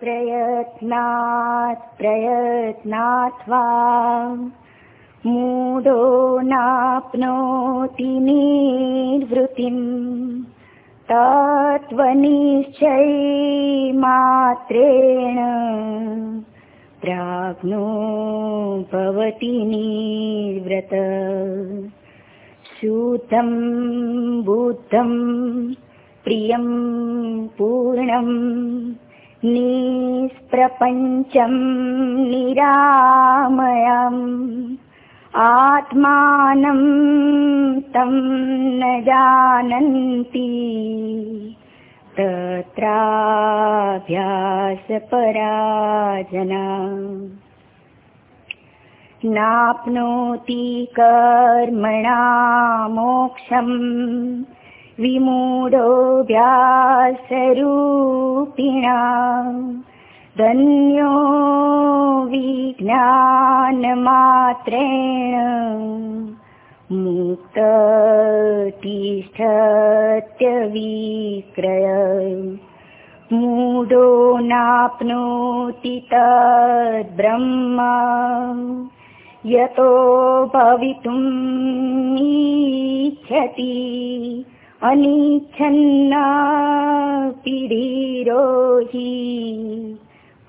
प्रयत्नात् प्रयत्नात्वा मूढो नाप्नोति निर्वृतिम् तत्त्वनिश्चयमात्रेण प्राज्ञो भवति निर्व्रत। शूतं बुद्धं प्रियं पूर्णम् निष्प्रपञ्चं निरामयम् आत्मानं तं न जानन्ति तत्राभ्यासपराजना। नाप्नोति कर्मणा मोक्षम् विमूढोऽभ्यासरूपिणा धन्यो विज्ञानमात्रेण मुक्ततिष्ठत्यविक्रय मूढो नाप्नोति तद्ब्रह्म यतो भवितुम् इच्छति अनिच्छन्ना पीडिरोहि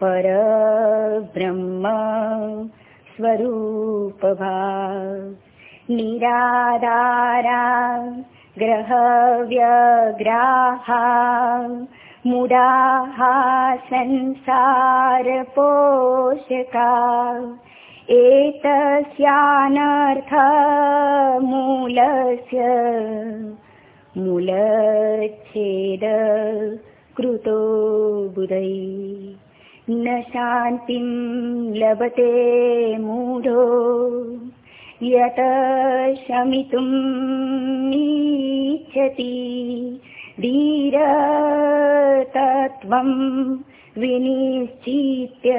परब्रह्म स्वरूपभाव निराधारा ग्रहव्यग्राहा मुडाः संसारपोषका एतस्यानर्थमूलस्य मूलच्छेद कृतो बुधै। न शान्तिं लभते मूढो यत इच्छति धीरतत्त्वं विनिश्चित्य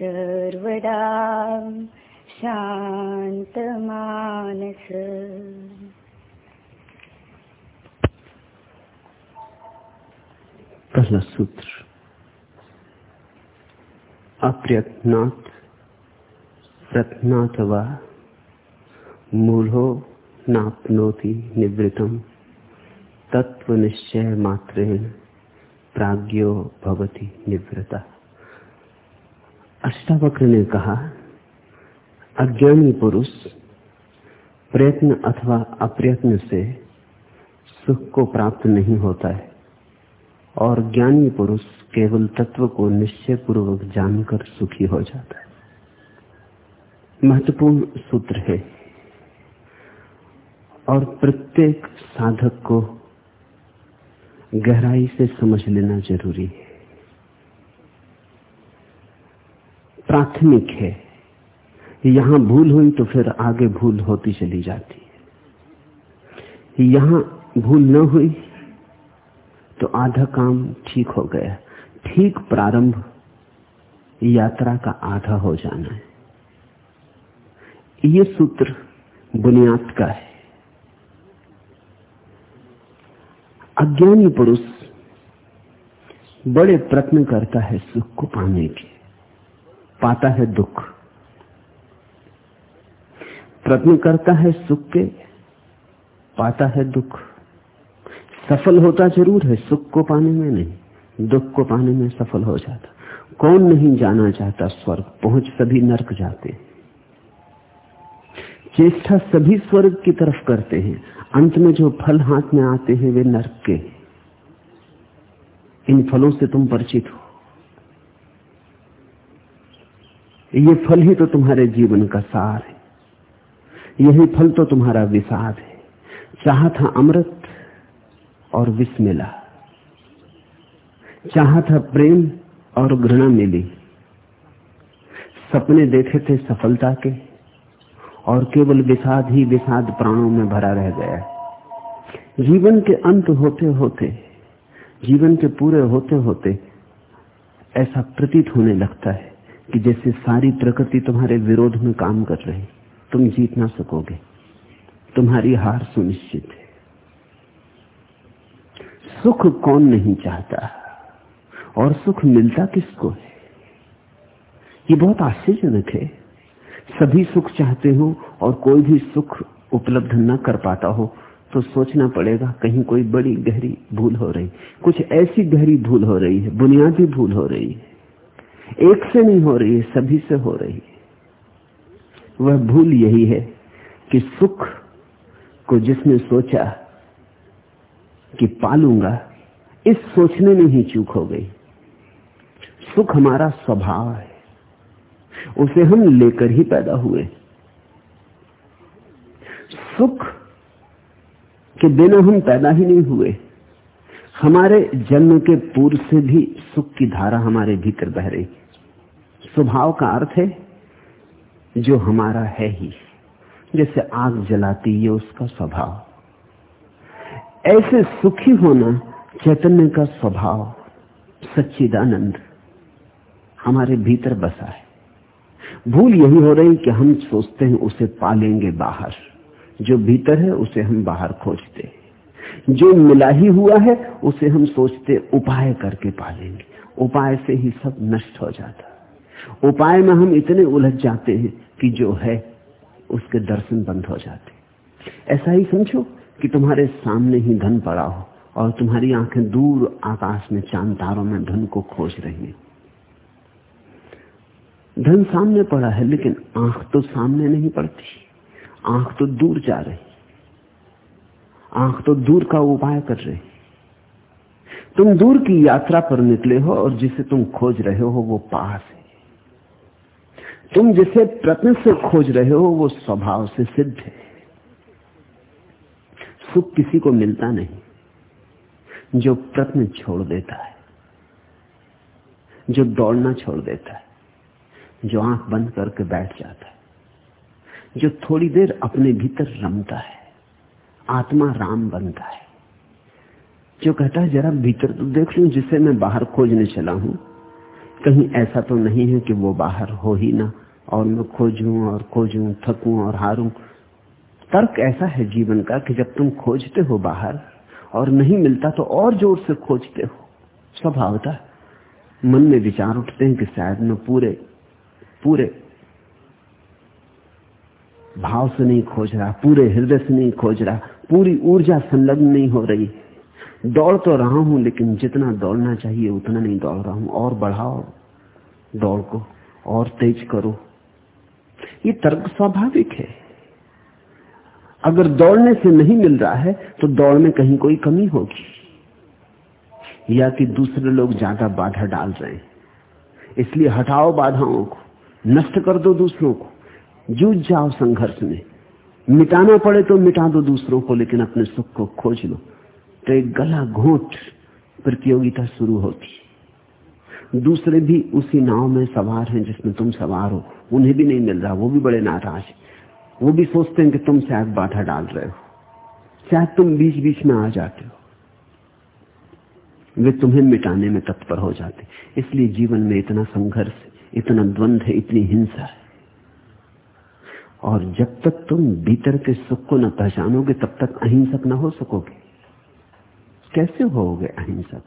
सर्वदा शान्तमानस पहला सूत्र अप्रयत्नात् प्रत्नाथ वा मूढ़ो नाप्नोति निवृतम तत्व निश्चय मात्रेण प्राज्ञो भवति निवृता अष्टावक्र ने कहा अज्ञानी पुरुष प्रयत्न अथवा अप्रयत्न से सुख को प्राप्त नहीं होता है और ज्ञानी पुरुष केवल तत्व को निश्चय पूर्वक जानकर सुखी हो जाता है। महत्वपूर्ण सूत्र है। और प्रत्येक साधक को गहराई से समझ लेना ज़रूरी है। प्राथमिक है। यहाँ भूल हुई तो फिर आगे भूल होती चली जाती है। यहाँ भूल न हुई तो आधा काम ठीक हो गया। ठीक प्रारंभ यात्रा का आधा हो जाना है। ये सूत्र बुनियाद का है। अज्ञानी पुरुष बड़े प्रश्न करता है सुख को पाने के। पाता है दुख। प्रश्न करता है सुख के, पाता है दुख। सफल होता ज़रूर है, सुख को पाने में नहीं, दुख को पाने में सफल हो जाता। कौन नहीं जाना चाहता स्वर्ग? पहुँच सभी नरक जाते चेष्टा सभी स्वर्ग की तरफ़ करते हैं। अंत में जो फल हाथ में आते हैं, वे नरक के इन फलों से तुम परिचित हो। ये फल ही तो तुम्हारे जीवन का सार है। यही फल तो तुम्हारा विषाद है। चाह था अमृत और विष मिला चाह था प्रेम और घृणा मिली। सपने देखे थे सफलता के और केवल विषाद ही विषाद प्राणों में भरा रह गया। जीवन के अंत होते होते, जीवन के पूरे होते होते ऐसा प्रतीत होने लगता है कि जैसे सारी प्रकृति तुम्हारे विरोध में काम कर रही, तुम जीत ना सकोगे। तुम्हारी हार सुनिश्चित है। सुख कौन नहीं चाहता? और सुख मिलता किसको है? ये बहुत आश्चर्यजनक है। सभी सुख चाहते हो और कोई भी सुख उपलब्ध न कर पाता हो तो सोचना पड़ेगा, कहीं कोई बड़ी गहरी भूल हो रही। कुछ ऐसी गहरी भूल हो रही है, बुनियादी भूल हो रही है। एक से नहीं हो रही है, सभी से हो रही है। वह भूल यही है कि सुख को जिसने सोचा कि पालूँगा, इस सोचने में ही चूक हो गई। सुख हमारा स्वभाव है, उसे हम लेकर ही पैदा हुए। सुख के बिना हम पैदा ही नहीं हुए। हमारे जन्म के पूर्व से भी सुख की धारा हमारे भीतर बह रही। स्वभाव का अर्थ है, जो हमारा है ही, जैसे आग जलाती है उसका स्वभाव। ऐसे सुखी होना चैतन्य का स्वभाव, सच्चिदानंद हमारे भीतर बसा है। भूल यही हो रही कि हम सोचते हैं उसे पालेंगे बाहर। जो भीतर है, उसे हम बाहर खोजते हैं। जो मिला ही हुआ है, उसे हम सोचते उपाय करके पालेंगे। उपाय से ही सब नष्ट हो जाता। उपाय में हम इतने उलझ जाते हैं कि जो है, उसके दर्शन बंद हो जाते। ऐसा ही समझो कि तुम्हारे सामने ही धन पड़ा हो और तुम्हारी आँखें दूर आकाश में चाँद तारों में धन को खोज रही हैं। धन सामने पड़ा है, लेकिन आँख तो सामने नहीं पड़ती। आँख तो दूर जा रही आँख तो दूर का उपाय कर रही तुम दूर की यात्रा पर निकले हो और जिसे तुम खोज रहे हो, वो पास है। तुम जिसे प्रत्न से खोज रहे हो, वो स्वभाव से सिद्ध है। सुख किसी को मिलता नहीं। जो प्रत्न छोड़ देता है, जो दौड़ना छोड़ देता है, जो आँख बंद करके बैठ जाता है, जो थोड़ी देर अपने भीतर रमता है, आत्मा राम बनता है, जो कहता है, जरा भीतर तो देख लू, जिसे मैं बाहर खोजने चला हूँ। कहीं ऐसा तो नहीं है कि वो बाहर हो ही ना, और मैं खोजूं, और खोजूं, थकूं, और हारूं तर्क ऐसा है जीवन का कि जब तुम खोजते हो बाहर और नहीं मिलता तो और ज़ोर से खोजते हो। स्वभावता मन में विचार उठते हैं कि शायद मैं पूरे पूरे भाव से नहीं खोज रहा, पूरे हृदय से नहीं खोज रहा, पूरी ऊर्जा संलग्न नहीं हो रही। दौड़ तो रहा हूँ, लेकिन जितना दौड़ना चाहिए उतना नहीं दौड़ रहा हूँ। और बढ़ाओ दौड़ को, और तेज करो। ये तर्क स्वाभाविक है। अगर दौड़ने से नहीं मिल रहा है तो दौड़ में कहीं कोई कमी होगी। या कि दूसरे लोग ज़्यादा बाधा डाल रहे हैं। इसलिए हटाओ बाधाओं को, नष्ट कर दो दूसरों को। जूझ जाओ संघर्ष में। मिटाना पड़े तो मिटा दो दूसरों को, लेकिन अपने सुख को खोज लो। तो एक गला घोट प्रतियोगिता शुरू होती दूसरे भी उसी नाव में सवार हैं जिसमें तुम सवार हो। उन्हें भी नहीं मिल रहा, वो भी बड़े नाराज़ वो भी सोचते हैं कि तुम शायद बाधा डाल रहे हो। शायद तुम बीच बीच में आ जाते हो। वे तुम्हें मिटाने में तत्पर हो जाते इसलिए जीवन में इतना संघर्ष, इतना द्वंद है, इतनी हिंसा है। और जब तक तुम भीतर के सुख को न पहचानोगे, तब तक अहिंसक न हो सकोगे। कैसे होगे अहिंसक?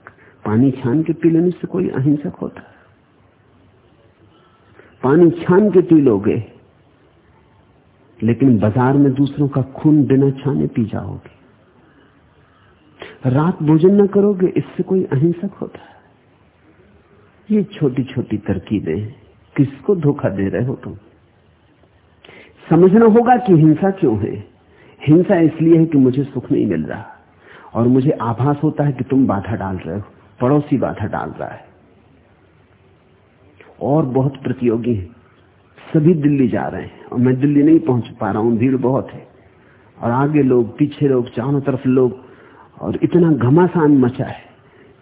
पानी छान के पी लेने से कोई अहिंसक होता? पानी छान के पी लोगे लेकिन बाज़ार में दूसरों का खून बिना छाने पी जाओगे। रात भोजन न करोगे, इससे कोई अहिंसक होता है। ये छोटी छोटी तरकीबें किसको धोखा दे रहे हो तुम? समझना होगा कि हिंसा क्यों है। हिंसा इसलिए है कि मुझे सुख नहीं मिल रहा और मुझे आभास होता है कि तुम बाधा डाल रहे हो। पड़ोसी बाधा डाल रहा है। और बहुत प्रतियोगी है। सभी दिल्ली जा रहे हैं और मैं दिल्ली नहीं पहुँच पा रहा हूँ, भीड़ बहुत है। और आगे लोग, पीछे लोग, चारों तरफ़ लोग, और इतना घमासान मचा है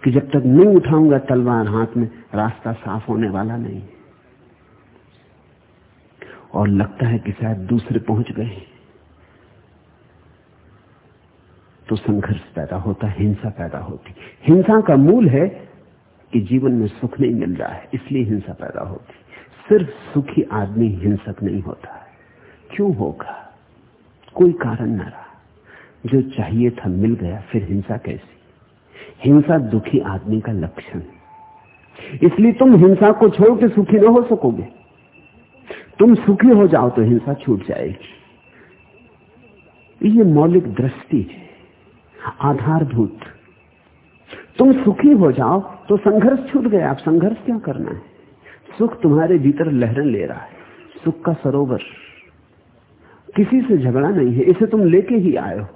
कि जब तक नहीं उठाऊँगा तलवार हाथ में, रास्ता साफ़ होने वाला नहीं और लगता है कि शायद दूसरे पहुँच गए तो संघर्ष पैदा होता, हिंसा पैदा होती। हिंसा का मूल है कि जीवन में सुख नहीं मिल रहा है, इसलिए हिंसा पैदा होती। सिर्फ़ सुखी आदमी हिंसक नहीं होता क्यों होगा? कोई कारण न रहा। जो चाहिए था मिल गया, फिर हिंसा कैसी? हिंसा दुखी आदमी का लक्षण इसलिए तुम हिंसा को छोड़ के सुखी ना हो सकोगे। तुम सुखी हो जाओ तो हिंसा छूट जाएगी। ये मौलिक दृष्टि है। आधारभूत। तुम सुखी हो जाओ तो संघर्ष छूट गया। आप संघर्ष क्या करना है? सुख तुम्हारे भीतर लहरें ले रहा है। सुख का सरोवर। किसी से झगड़ा नहीं है। इसे तुम लेके ही आए हो।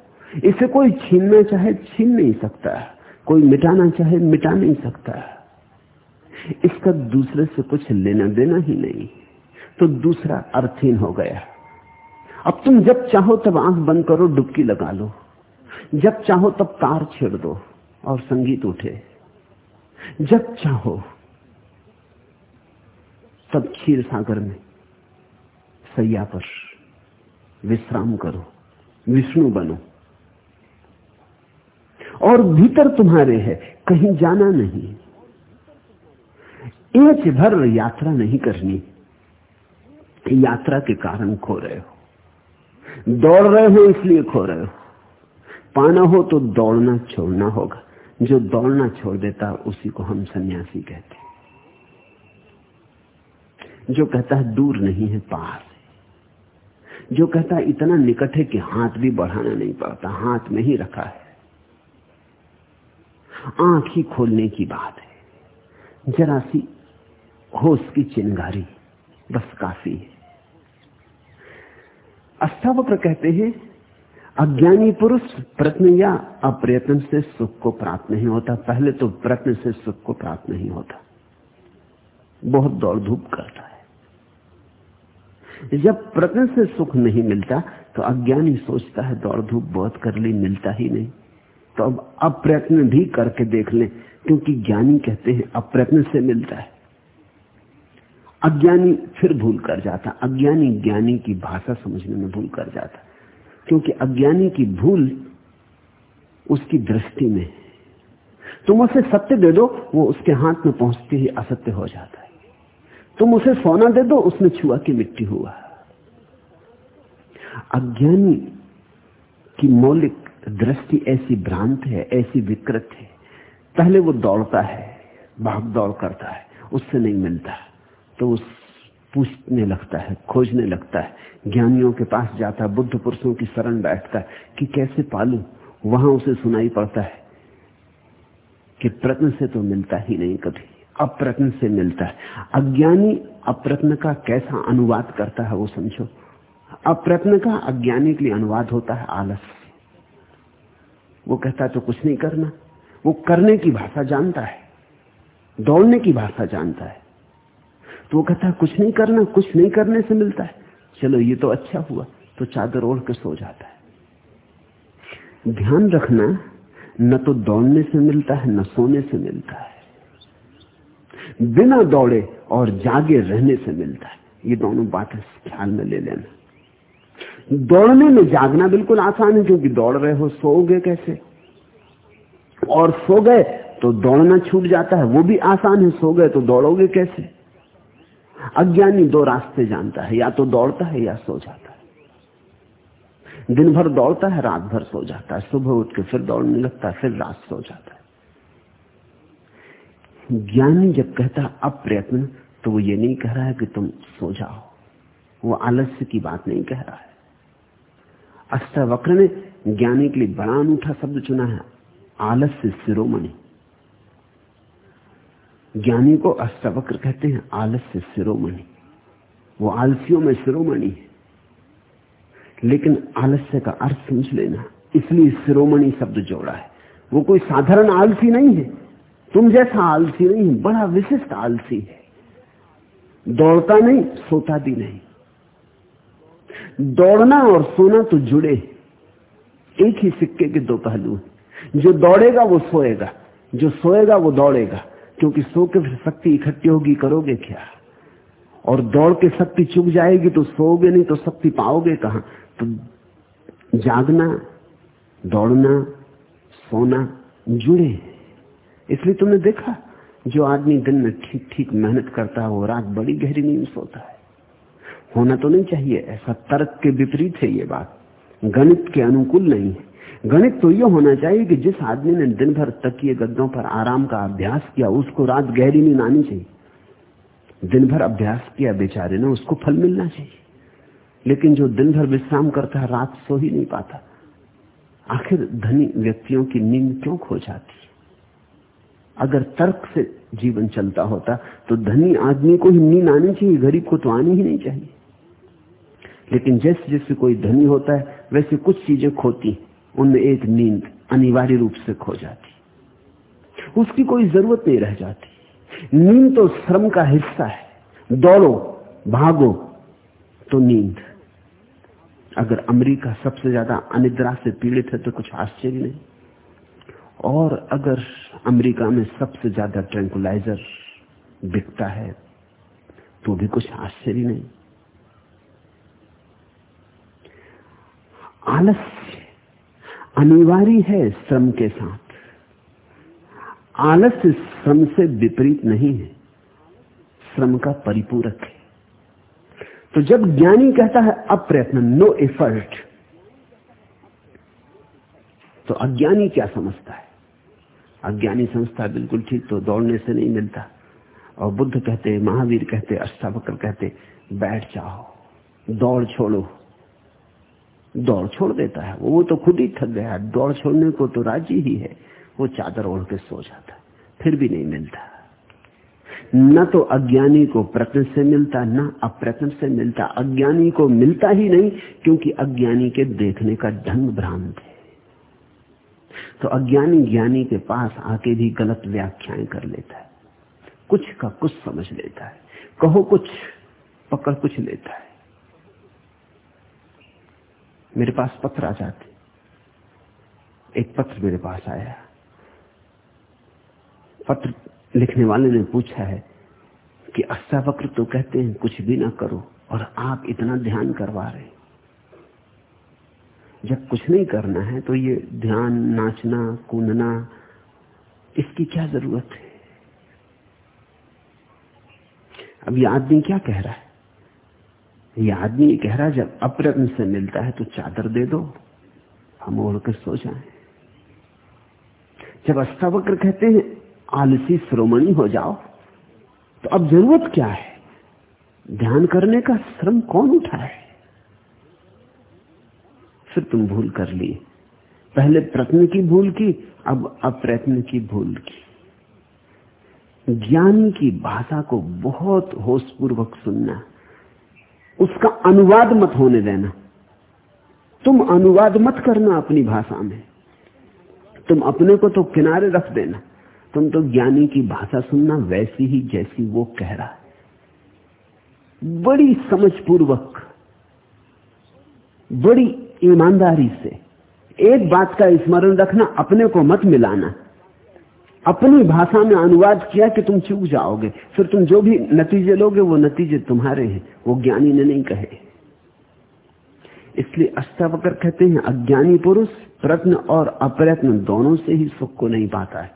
इसे कोई छीनना चाहे, छीन नहीं सकता कोई मिटाना चाहे, मिटा नहीं सकता इसका दूसरे से कुछ लेना देना ही नहीं। तो दूसरा अर्थहीन हो गया। अब तुम जब चाहो तब आँख बंद करो, डुबकी लगा लो। जब चाहो तब तार छेड़ दो और संगीत उठे। जब चाहो तब क्षीर सागर में। सैया पर। विश्राम करो। विष्णु बनो। और भीतर तुम्हारे है। कहीं जाना नहीं। इंच भर यात्रा नहीं करनी। यात्रा के कारण खो रहे हो। दौड़ रहे हो इसलिए खो रहे हो। पाना हो तो दौड़ना छोड़ना होगा। जो दौड़ना छोड़ देता, उसी को हम सन्यासी कहते हैं। जो कहता है, दूर नहीं है पास है। जो कहता है, इतना निकट है कि हाथ भी बढ़ाना नहीं पड़ता, हाथ में ही रखा है। आँख ही खोलने की बात है। जरा सी होश की चिंगारी बस काफ़ी है। अष्टावक्र कहते हैं, अज्ञानी पुरुष प्रत्न या अप्रयत्न से सुख को प्राप्त नहीं होता। पहले तो प्रत्न से सुख को प्राप्त नहीं होता। बहुत दौड़ धूप करता है। जब प्रत्न से सुख नहीं मिलता तो अज्ञानी सोचता है, दौड़ धूप बहुत कर ली, मिलता ही नहीं। तो अब अप्रयत्न भी करके देख लें, क्योंकि ज्ञानी कहते हैं अप्रयत्न से मिलता है। अज्ञानी फिर भूल कर जाता, अज्ञानी ज्ञानी की भाषा समझने में भूल कर जाता, क्योंकि अज्ञानी की भूल उसकी दृष्टि में है। तुम उसे सत्य दे दो, वो उसके हाथ में पहुँचते ही असत्य हो जाता है। तुम उसे सोना दे दो उसने छुआ की मिट्टी हुआ। अज्ञानी की मौलिक दृष्टि ऐसी भ्रांत है, ऐसी विकृत है। पहले वो दौड़ता है, भाग दौड़ करता है, उससे नहीं मिलता। तो उस पूछने लगता है, खोजने लगता है, ज्ञानियों के पास जाता है, बुद्ध पुरुषों की शरण बैठता है कि कैसे पालू? वहाँ उसे सुनाई पड़ता है कि प्रत्न से तो मिलता ही नहीं कभी। अप्रत्न से मिलता है। अज्ञानी अप्रत्न का कैसा अनुवाद करता है वो समझो। अप्रत्न का अज्ञानी के लिए अनुवाद होता है आलस वो कहता है तो कुछ नहीं करना। वो करने की भाषा जानता है। दौड़ने की भाषा जानता है। तो वो कहता है, कुछ नहीं करना, कुछ नहीं करने से मिलता है। चलो, ये तो अच्छा हुआ तो चादर ओढ़ के सो जाता है। ध्यान रखना, न तो दौड़ने से मिलता है, न सोने से मिलता है। बिना दौड़े और जागे रहने से मिलता है। ये दोनों बातें ख्याल में ले लेना। दौड़ने में जागना बिल्कुल आसान है, क्योंकि दौड़ रहे हो सोओगे कैसे? और सो गए तो दौड़ना छूट जाता है, वो भी आसान है, सो गए तो दौड़ोगे कैसे? अज्ञानी दो रास्ते जानता है, या तो दौड़ता है या सो जाता है। दिन भर दौड़ता है, रात भर सो जाता है, सुबह उठ के फिर दौड़ने लगता है, फिर रात सो जाता है। ज्ञानी जब कहता अप्रयत्न तो वो ये नहीं कह रहा है कि तुम सो जाओ। वो आलस्य की बात नहीं कह रहा है। अष्टावक्र ने ज्ञानी के लिए बड़ा अनूठा शब्द चुना है, आलस्य सिरोमणि ज्ञानी को अष्टावक्र कहते हैं, आलस्य सिरोमणि वो आलसियों में शिरोमणि है। लेकिन आलस्य का अर्थ समझ लेना, इसलिए शिरोमणि शब्द जोड़ा है। वो कोई साधारण आलसी नहीं है। तुम जैसा आलसी नहीं, बड़ा विशिष्ट आलसी है। दौड़ता नहीं, सोता भी नहीं। दौड़ना और सोना तो जुड़े एक ही सिक्के के दो पहलू हैं। जो दौड़ेगा, वो सोएगा। जो सोएगा, वो दौड़ेगा। क्योंकि सो के फिर शक्ति इकट्ठी होगी, करोगे क्या? और दौड़ के शक्ति चुक जाएगी तो सोओगे नहीं तो शक्ति पाओगे कहाँ? तो जागना, दौड़ना, सोना जुड़े इसलिए तुमने देखा, जो आदमी दिन में ठीक ठीक मेहनत करता है, वो रात बड़ी गहरी नींद सोता है। होना तो नहीं चाहिए, ऐसा तर्क के विपरीत है ये बात। गणित के अनुकूल नहीं है। गणित तो यह होना चाहिए कि जिस आदमी ने दिन भर तकिए गद्दों पर आराम का अभ्यास किया, उसको रात गहरी नींद आनी चाहिए। दिन भर अभ्यास किया बेचारे ने, उसको फल मिलना चाहिए। लेकिन जो दिन भर विश्राम करता है, रात सो ही नहीं पाता। आखिर धनी व्यक्तियों की नींद क्यों खो जाती? अगर तर्क से जीवन चलता होता तो धनी आदमी को ही नींद आनी चाहिए, गरीब को तो आनी ही नहीं चाहिए। लेकिन जैसे जैसे कोई धनी होता है, वैसे कुछ चीज़ें खोती उनमें एक नींद अनिवार्य रूप से खो जाती। उसकी कोई ज़रूरत नहीं रह जाती। नींद तो श्रम का हिस्सा है। दौड़ो, भागो तो नींद। अगर अमेरिका सबसे ज़्यादा अनिद्रा से पीड़ित है तो कुछ आश्चर्य नहीं। और अगर अमेरिका में सबसे ज़्यादा ट्रैंकुलाइजर बिकता है तो भी कुछ आश्चर्य नहीं। आलस्य अनिवार्य है श्रम के साथ। आलस्य श्रम से विपरीत नहीं है, श्रम का परिपूरक है। तो जब ज्ञानी कहता है अप्रयत्न नो एफर्ट तो अज्ञानी क्या समझता है? अज्ञानी संस्था बिल्कुल ठीक तो दौड़ने से नहीं मिलता। और बुद्ध कहते, महावीर कहते, अष्टावक्र कहते, बैठ जाओ, दौड़ छोड़ो। दौड़ छोड़ देता है। वो तो खुद ही थक गया। दौड़ छोड़ने को तो राज़ी ही है। वो चादर ओढ़ के सो जाता फिर भी नहीं मिलता। न तो अज्ञानी को प्रत्न से मिलता, न अप्रत्न से मिलता। अज्ञानी को मिलता ही नहीं, क्योंकि अज्ञानी के देखने का ढंग भ्रांत है। तो अज्ञानी ज्ञानी के पास आके भी गलत व्याख्याएँ कर लेता है। कुछ का कुछ समझ लेता है। कहो कुछ, पकड़ कुछ लेता है। मेरे पास पत्र आ जाते। एक पत्र मेरे पास आया। पत्र लिखने वाले ने पूछा है कि अष्टावक्र तो कहते हैं, कुछ भी ना करो और आप इतना ध्यान करवा रहे जब कुछ नहीं करना है तो ये ध्यान, नाचना, कूदना, इसकी क्या ज़रूरत है? अब ये आदमी क्या कह रहा है? ये आदमी कह रहा है, जब अप्रत्न से मिलता है तो चादर दे दो, हम ओढ़ कर सो जाए। जब अष्टावक्र कहते हैं, आलसी श्रोमणी हो जाओ तो अब ज़रूरत क्या है? ध्यान करने का श्रम कौन उठाए? फिर तुम भूल कर लिए। पहले प्रत्न की भूल की, अब अप्रयत्न की भूल की। ज्ञानी की भाषा को बहुत होशपूर्वक सुनना, उसका अनुवाद मत होने देना। तुम अनुवाद मत करना अपनी भाषा में। तुम अपने को तो किनारे रख देना। तुम तो ज्ञानी की भाषा सुनना वैसी ही जैसी वो कह रहा है। बड़ी समझ पूर्वक बड़ी ईमानदारी से। एक बात का स्मरण रखना, अपने को मत मिलाना। अपनी भाषा में अनुवाद किया कि तुम चूक जाओगे। फिर तुम जो भी नतीजे लोगे, वो नतीजे तुम्हारे हैं। वो ज्ञानी ने नहीं कहे। इसलिए अष्टावकर कहते हैं, अज्ञानी पुरुष प्रत्न और अप्रयत्न दोनों से ही सुख को नहीं पाता है।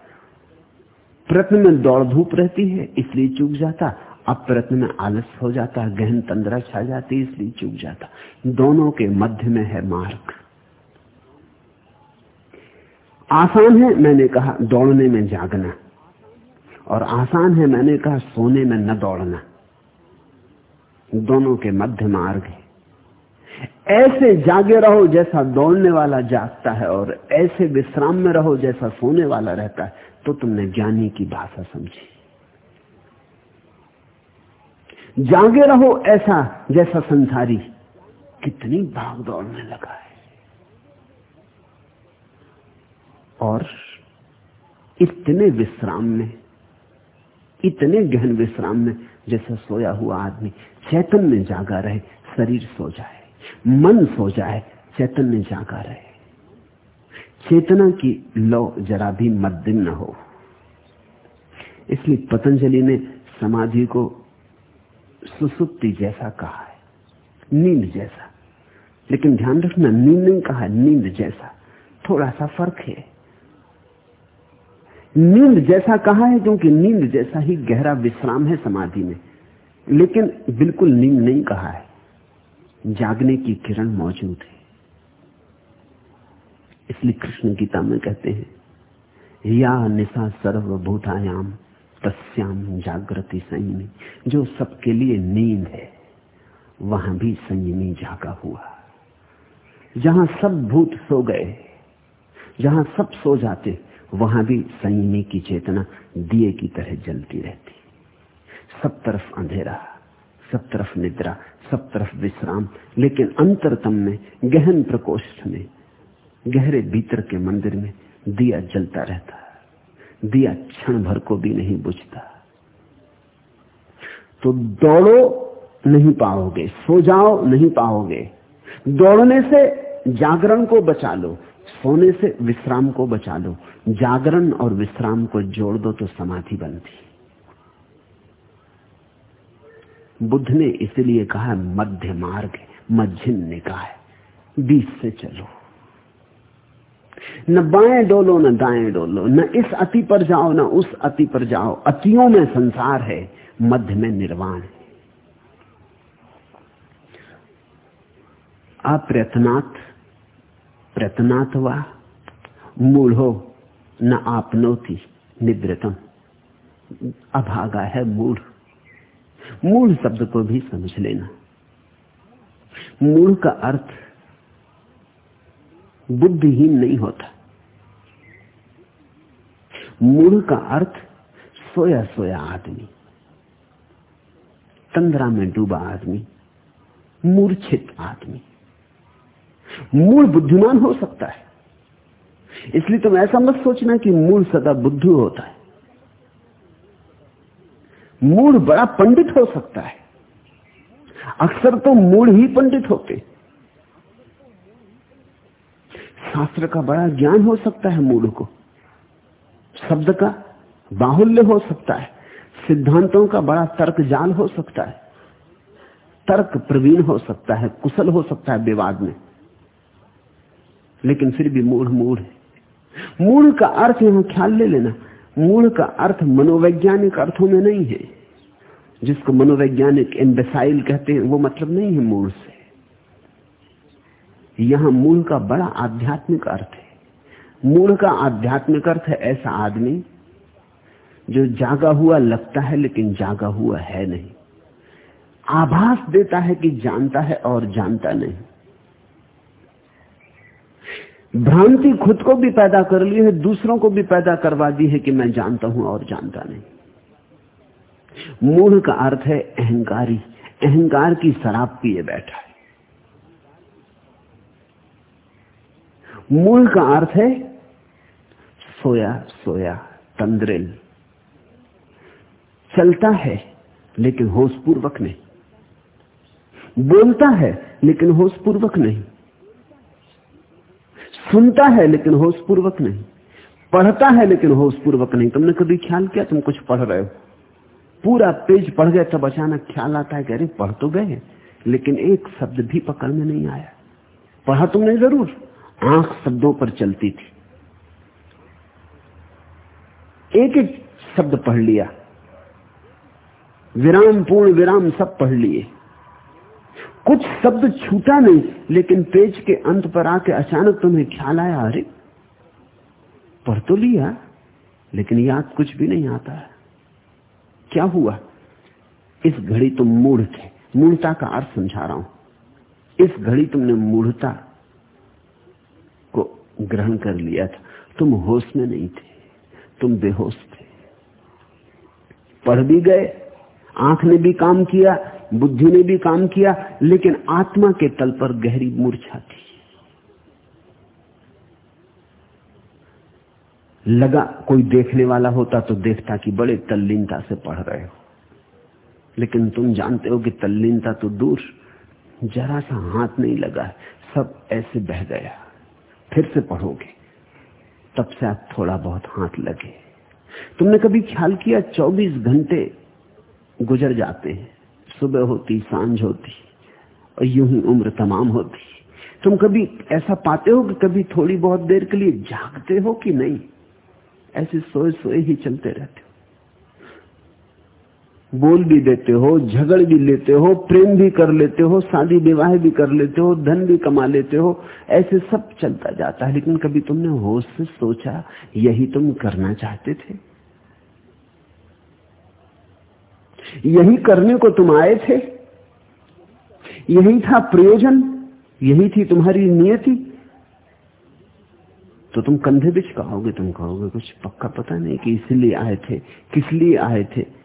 प्रत्न में दौड़ धूप रहती है, इसलिए चूक जाता। अप्रत्न में आलस हो जाता है, गहन तंद्रा छा जाती इसलिए चूक जाता दोनों के मध्य में है मार्ग। आसान है, मैंने कहा, दौड़ने में जागना। और आसान है, मैंने कहा, सोने में न दौड़ना। दोनों के मध्य मार्ग है। ऐसे जागे रहो जैसा दौड़ने वाला जागता है, और ऐसे विश्राम में रहो जैसा सोने वाला रहता है तो तुमने ज्ञानी की भाषा समझी। जागे रहो ऐसा जैसा संसारी। कितनी भाग दौड़ने लगा है। और इतने विश्राम में, इतने गहन विश्राम में जैसा सोया हुआ आदमी चैतन्य जागा रहे, शरीर सो जाए, मन सो जाए चैतन्य जागा रहे। चेतना की लो जरा भी मद्दिन न हो। इसलिए पतंजलि ने समाधि को सुसुप्ति जैसा कहा है, नींद जैसा। लेकिन ध्यान रखना, नींद नहीं कहा, नींद जैसा। थोड़ा सा फ़र्क है। नींद जैसा कहा है क्योंकि नींद जैसा ही गहरा विश्राम है समाधि में। लेकिन बिल्कुल नींद नहीं कहा है। जागने की किरण मौजूद है। इसलिए कृष्ण गीता में कहते हैं, या निशा सर्वभूतायाम। तस्याम जागृति संयमी, जो सबके लिए नींद है, वहाँ भी संयमी जागा हुआ। जहाँ सब भूत सो गए, जहाँ सब सो जाते, वहाँ भी संयमी की चेतना दिए की तरह जलती रहती। सब तरफ़ अंधेरा, सब तरफ़ निद्रा, सब तरफ़ विश्राम, लेकिन अंतरतम में, गहन प्रकोष्ठ में, गहरे भीतर के मंदिर में दिया जलता रहता दिया क्षण भर को भी नहीं बुझता। तो दौड़ो नहीं पाओगे, सो जाओ नहीं पाओगे। दौड़ने से जागरण को बचा लो, सोने से विश्राम को बचा लो। जागरण और विश्राम को जोड़ दो तो समाधि बनती। बुद्ध ने इसलिए कहा, मध्य मार्ग मध्यम निकाय, बीच से चलो। न बाएँ डोलो, न दाएँ डोलो। न इस अति पर जाओ, न उस अति पर जाओ। अतियों में संसार है, मध्य में निर्वाण है। अप्रयत्नात्, प्रयत्नात् वा, मूढ़ो, न आपनोती निवृतम अभागा है मूढ़। मूल शब्द को भी समझ लेना। मूल का अर्थ बुद्धिहीन नहीं होता। मूढ़ का अर्थ, सोया सोया आदमी। तंद्रा में डूबा आदमी। मूर्छित आदमी। मूल बुद्धिमान हो सकता है। इसलिए तुम ऐसा मत सोचना कि मूल सदा बुद्धू होता है। मूल बड़ा पंडित हो सकता है। अक्सर तो मूल ही पंडित होते। शास्त्र का बड़ा ज्ञान हो सकता है मूड को। शब्द का बाहुल्य हो सकता है। सिद्धांतों का बड़ा तर्क जाल हो सकता है। तर्क प्रवीण हो सकता है, कुशल हो सकता है विवाद में। लेकिन फिर भी मूढ़ मूढ़ है। मूढ़ का अर्थ यहाँ ख्याल ले लेना। मूल का अर्थ मनोवैज्ञानिक अर्थों में नहीं है। जिसको मनोवैज्ञानिक एम्बेसाइल कहते हैं, वो मतलब नहीं है मूढ़ से। यहाँ मूल का बड़ा आध्यात्मिक अर्थ है। मूल का आध्यात्मिक अर्थ है ऐसा आदमी जो जागा हुआ लगता है लेकिन जागा हुआ है नहीं। आभास देता है कि जानता है और जानता नहीं। भ्रांति खुद को भी पैदा कर ली है, दूसरों को भी पैदा करवा दी है कि मैं जानता हूँ और जानता नहीं। मूढ़ का अर्थ है अहंकारी। अहंकार की शराब पिए बैठा है। मूल का अर्थ है सोया सोया, तंद्रिल। चलता है, लेकिन होशपूर्वक नहीं। बोलता है, लेकिन होशपूर्वक नहीं। सुनता है, लेकिन होशपूर्वक नहीं। पढ़ता है, लेकिन होशपूर्वक नहीं। तुमने कभी ख्याल किया? तुम कुछ पढ़ रहे हो। पूरा पेज पढ़ गए तब अचानक ख्याल आता है कि अरे, पढ़ तो गए, लेकिन एक शब्द भी पकड़ में नहीं आया। पढ़ा तुमने ज़रूर? आँख शब्दों पर चलती थी। एक एक शब्द पढ़ लिया। विराम, पूर्ण विराम सब पढ़ लिए। कुछ शब्द छूटा नहीं, लेकिन पेज के अंत पर आके अचानक तुम्हें ख्याल आया, अरे, पढ़ तो लिया, लेकिन याद कुछ भी नहीं आता। है क्या हुआ? इस घड़ी तुम मूढ़ थे। मूढ़ता का अर्थ समझा रहा हूँ। इस घड़ी तुमने मूढ़ता ग्रहण कर लिया था। तुम होश में नहीं थे, तुम बेहोश थे। पढ़ भी गए, आँख ने भी काम किया, बुद्धि ने भी काम किया, लेकिन आत्मा के तल पर गहरी मूर्छा थी। लगा कोई देखने वाला होता तो देखता कि बड़े तल्लीनता से पढ़ रहे हो। लेकिन तुम जानते हो कि तल्लीनता तो दूर, जरा सा हाथ नहीं लगा, सब ऐसे बह गया। फिर से पढ़ोगे, तब से आप थोड़ा बहुत हाथ लगे। तुमने कभी ख्याल किया 24 घंटे गुजर जाते हैं, सुबह होती, साँझ होती, और यूँ ही उम्र तमाम होती। तुम कभी ऐसा पाते हो कि कभी थोड़ी बहुत देर के लिए जागते हो कि नहीं? ऐसे सोए सोए ही चलते रहते बोल भी देते हो, झगड़ भी लेते हो, प्रेम भी कर लेते हो, शादी विवाह भी कर लेते हो, धन भी कमा लेते हो, ऐसे सब चलता जाता है। लेकिन कभी तुमने होश से सोचा, यही तुम करना चाहते थे? यही करने को तुम आए थे? यही था प्रयोजन? यही थी तुम्हारी नियति? तो तुम कंधे बिच कहोगे तुम कहोगे, कुछ पक्का पता नहीं कि इसलिए आए थे, किस लिए आए थे?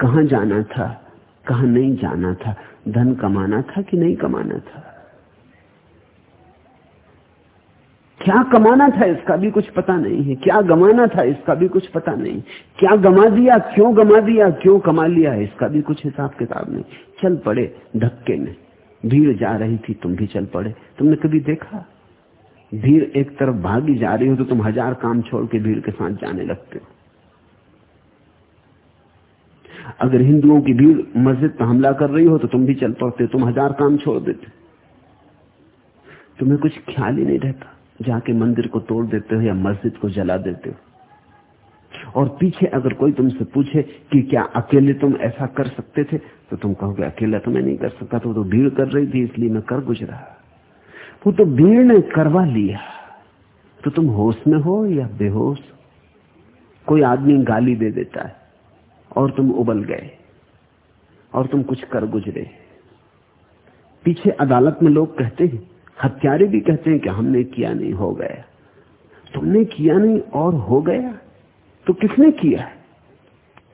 कहा जाना था, कहा नहीं जाना था, धन कमाना था कि नहीं कमाना था? क्या कमाना था इसका भी कुछ पता नहीं है। क्या गमाना था इसका भी कुछ पता नहीं। क्या गमा दिया, क्यों गमा दिया, क्यों कमा लिया इसका भी कुछ हिसाब किताब नहीं। चल पड़े धक्के में। भीड़ जा रही थी, तुम भी चल पड़े। तुमने कभी देखा? भीड़ एक तरफ़ भागी जा रही हो तो तुम हज़ार काम छोड़ के भीड़ के साथ जाने लगते हो। अगर हिंदुओं की भीड़ मस्जिद पर हमला कर रही हो तो तुम भी चल पड़ते तुम हज़ार काम छोड़ देते। तुम्हें कुछ ख्याल ही नहीं रहता जाके मंदिर को तोड़ देते हो या मस्जिद को जला देते हो। और पीछे अगर कोई तुमसे पूछे कि क्या अकेले तुम ऐसा कर सकते थे तो तुम कहोगे अकेला तो मैं नहीं कर सकता तो, तो भीड़ कर रही थी इसलिए मैं कर गुजरा। वो तो भीड़ ने करवा लिया। तो तुम होश में हो या बेहोश? कोई आदमी गाली दे देता है। और तुम उबल गए, और तुम कुछ कर गुजरे। पीछे अदालत में लोग कहते हैं, हत्यारे भी कहते हैं कि हमने किया नहीं, हो गया। तुमने किया नहीं और हो गया? तो किसने किया? है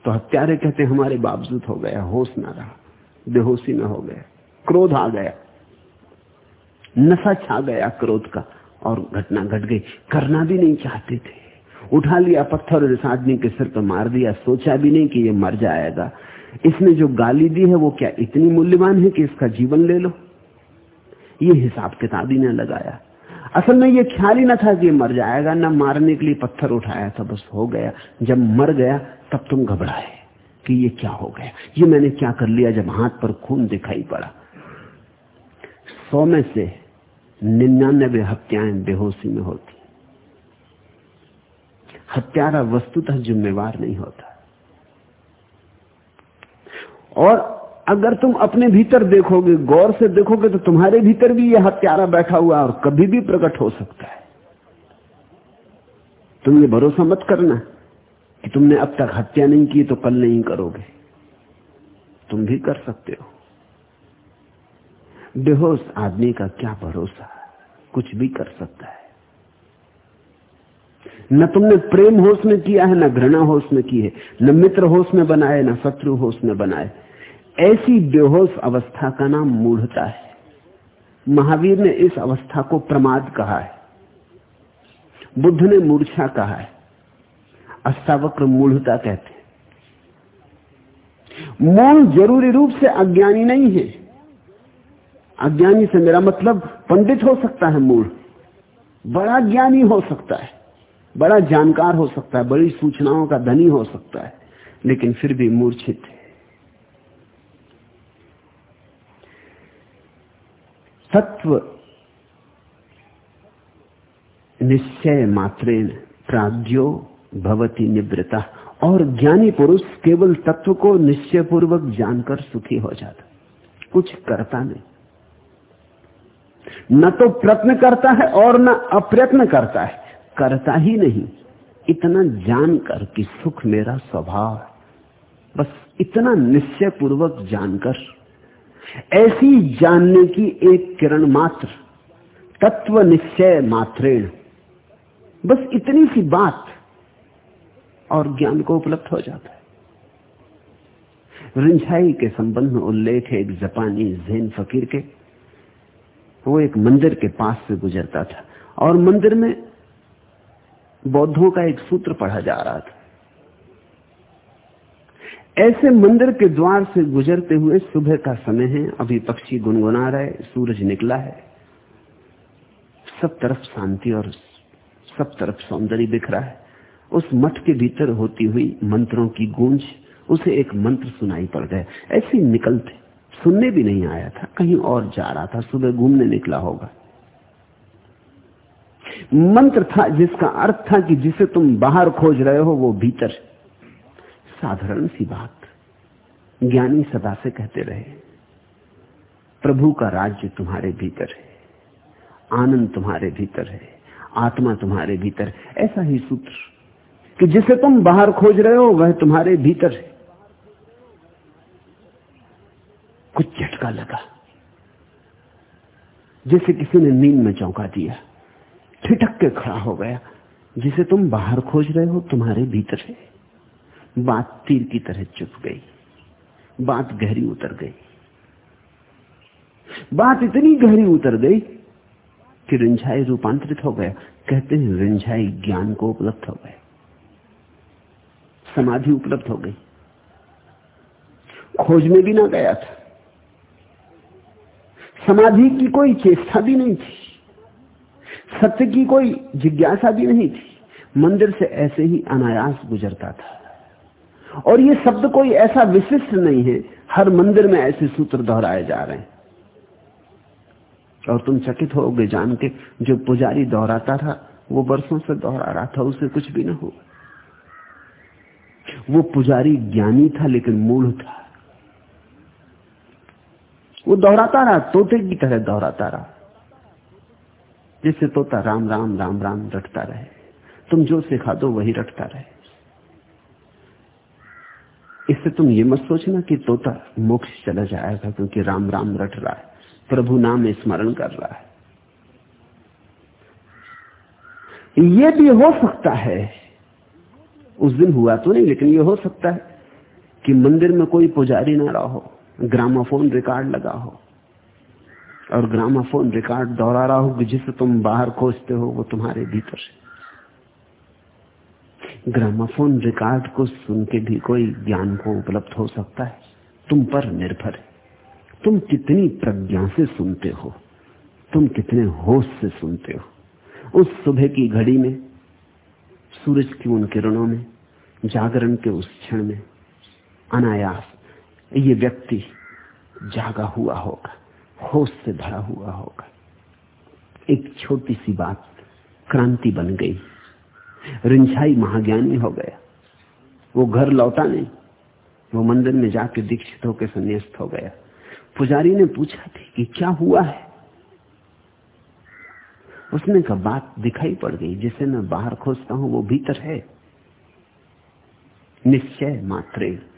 तो हत्यारे कहते हमारे बावजूद हो गया, होश ना रहा, बेहोशी में हो गया, क्रोध आ गया। नशा छा गया क्रोध का, और घटना घट गट गई। करना भी नहीं चाहते थे। उठा लिया पत्थर और इस आदमी के सिर पर मार दिया। सोचा भी नहीं कि ये मर जाएगा। इसने जो गाली दी है, वो क्या इतनी मूल्यवान है कि इसका जीवन ले लो? ये हिसाब किताब ही न लगाया। असल में ये ख्याल ही न था कि मर जाएगा। न मारने के लिए पत्थर उठाया था, बस हो गया। जब मर गया, तब तुम घबराए कि ये क्या हो गया। ये मैंने क्या कर लिया जब हाथ पर खून दिखाई पड़ा? सौ में से निन्यानबे हत्याएँ बेहोशी में होती। हत्यारा वस्तुतः जिम्मेवार नहीं होता। और अगर तुम अपने भीतर देखोगे, गौर से देखोगे तो तुम्हारे भीतर भी यह हत्यारा बैठा हुआ और कभी भी प्रकट हो सकता है। तुम ये भरोसा मत करना कि तुमने अब तक हत्या नहीं की तो कल नहीं करोगे। तुम भी कर सकते हो। बेहोश आदमी का क्या भरोसा? कुछ भी कर सकता है। न तुमने प्रेम होश में किया है, न घृणा होश में की है, न मित्र होश में बनाए, न शत्रु होश में बनाए। ऐसी बेहोश अवस्था का नाम मूढ़ता है। महावीर ने इस अवस्था को प्रमाद कहा है। बुद्ध ने मूर्छा कहा है। अष्टावक्र मूढ़ता कहते हैं। मूल ज़रूरी रूप से अज्ञानी नहीं है। अज्ञानी से मेरा मतलब पंडित हो सकता है मूल। बड़ा ज्ञानी हो सकता है। बड़ा जानकार हो सकता है, बड़ी सूचनाओं का धनी हो सकता है, लेकिन फिर भी मूर्छित है। तत्व निश्चय मात्रेन प्राज्ञो भवती निवृता और ज्ञानी पुरुष केवल तत्व को निश्चय पूर्वक जानकर सुखी हो जाता कुछ करता नहीं। न तो प्रयत्न करता है और न अप्रयत्न करता है। करता ही नहीं। इतना जानकर कि सुख मेरा स्वभाव बस इतना निश्चय पूर्वक जानकर। ऐसी जानने की एक किरण मात्र, तत्व निश्चय मात्रेण। बस इतनी सी बात और ज्ञान को उपलब्ध हो जाता है। रिंझाई के संबंध में उल्लेख है एक जापानी जैन फकीर के। वो एक मंदिर के पास से गुजरता था और मंदिर में बौद्धों का एक सूत्र पढ़ा जा रहा था। ऐसे मंदिर के द्वार से गुजरते हुए सुबह का समय है, अभी पक्षी गुनगुना रहे, सूरज निकला है। सब तरफ़ शांति और सब तरफ़ सौंदर्य दिख रहा है। उस मठ के भीतर होती हुई मंत्रों की गूंज, उसे एक मंत्र सुनाई पड़ गए ऐसे निकलते, सुनने भी नहीं आया था, कहीं और जा रहा था, सुबह घूमने निकला होगा। मंत्र था, जिसका अर्थ था कि जिसे तुम बाहर खोज रहे हो, वो भीतर साधारण सी बात। ज्ञानी सदा से कहते रहे, प्रभु का राज्य तुम्हारे भीतर है, आनंद तुम्हारे भीतर है, आत्मा तुम्हारे भीतर ऐसा ही सूत्र, कि जिसे तुम बाहर खोज रहे हो, वह तुम्हारे भीतर है। कुछ झटका लगा, जैसे किसी ने नींद में चौंका दिया। ठिठक के खड़ा हो गया। जिसे तुम बाहर खोज रहे हो, तुम्हारे भीतर है। बात तीर की तरह चुप गई। बात गहरी उतर गई। बात इतनी गहरी उतर गई कि रिंझाई रूपांतरित हो गया। कहते हैं, रिंझाई ज्ञान को उपलब्ध हो गए समाधि उपलब्ध हो गई। खोज में भी ना गया था। समाधि की कोई चेष्टा भी नहीं थी। सत्य की कोई जिज्ञासा भी नहीं थी। मंदिर से ऐसे ही अनायास गुजरता था। और ये शब्द कोई ऐसा विशिष्ट नहीं है, हर मंदिर में ऐसे सूत्र दोहराए जा रहे हैं। और तुम चकित होगे जान के, जो पुजारी दोहराता था, वो बरसों से दोहरा रहा था, उसे कुछ भी ना हो वो पुजारी ज्ञानी था, लेकिन मूल था। वो दोहराता रहा, तोते की तरह दोहराता रहा। जिससे तोता राम राम राम राम रटता रहे। तुम जो सिखा दो वही रटता रहे। इससे तुम ये मत सोचना कि तोता मोक्ष चला जाएगा क्योंकि राम राम रट रहा है। प्रभु नाम स्मरण कर रहा है। ये भी हो सकता है। उस दिन हुआ तो नहीं, लेकिन ये हो सकता है कि मंदिर में कोई पुजारी ना रहा हो, ग्रामाफोन रिकॉर्ड लगा हो। और ग्रामाफोन रिकॉर्ड दोहरा रहा हो कि जिसे तुम बाहर खोजते हो, वो तुम्हारे भीतर है। ग्रामाफोन रिकॉर्ड को सुन के भी कोई ज्ञान को उपलब्ध हो सकता है। तुम पर निर्भर है। तुम कितनी प्रज्ञा से सुनते हो, तुम कितने होश से सुनते हो। उस सुबह की घड़ी में, सूरज की उन किरणों में, जागरण के उस क्षण में, अनायास ये व्यक्ति जागा हुआ होगा। होश से भरा हुआ होगा। एक छोटी सी बात, क्रांति बन गई। रिंझाई महाज्ञानी हो गया। वो घर लौटा नहीं। वो मंदिर में जाके दीक्षित होकर संन्यास्त हो गया। पुजारी ने पूछा थी कि क्या हुआ है? उसने कहा, बात दिखाई पड़ गई। जिसे मैं बाहर खोजता हूँ, वो भीतर है। निश्चय मात्रे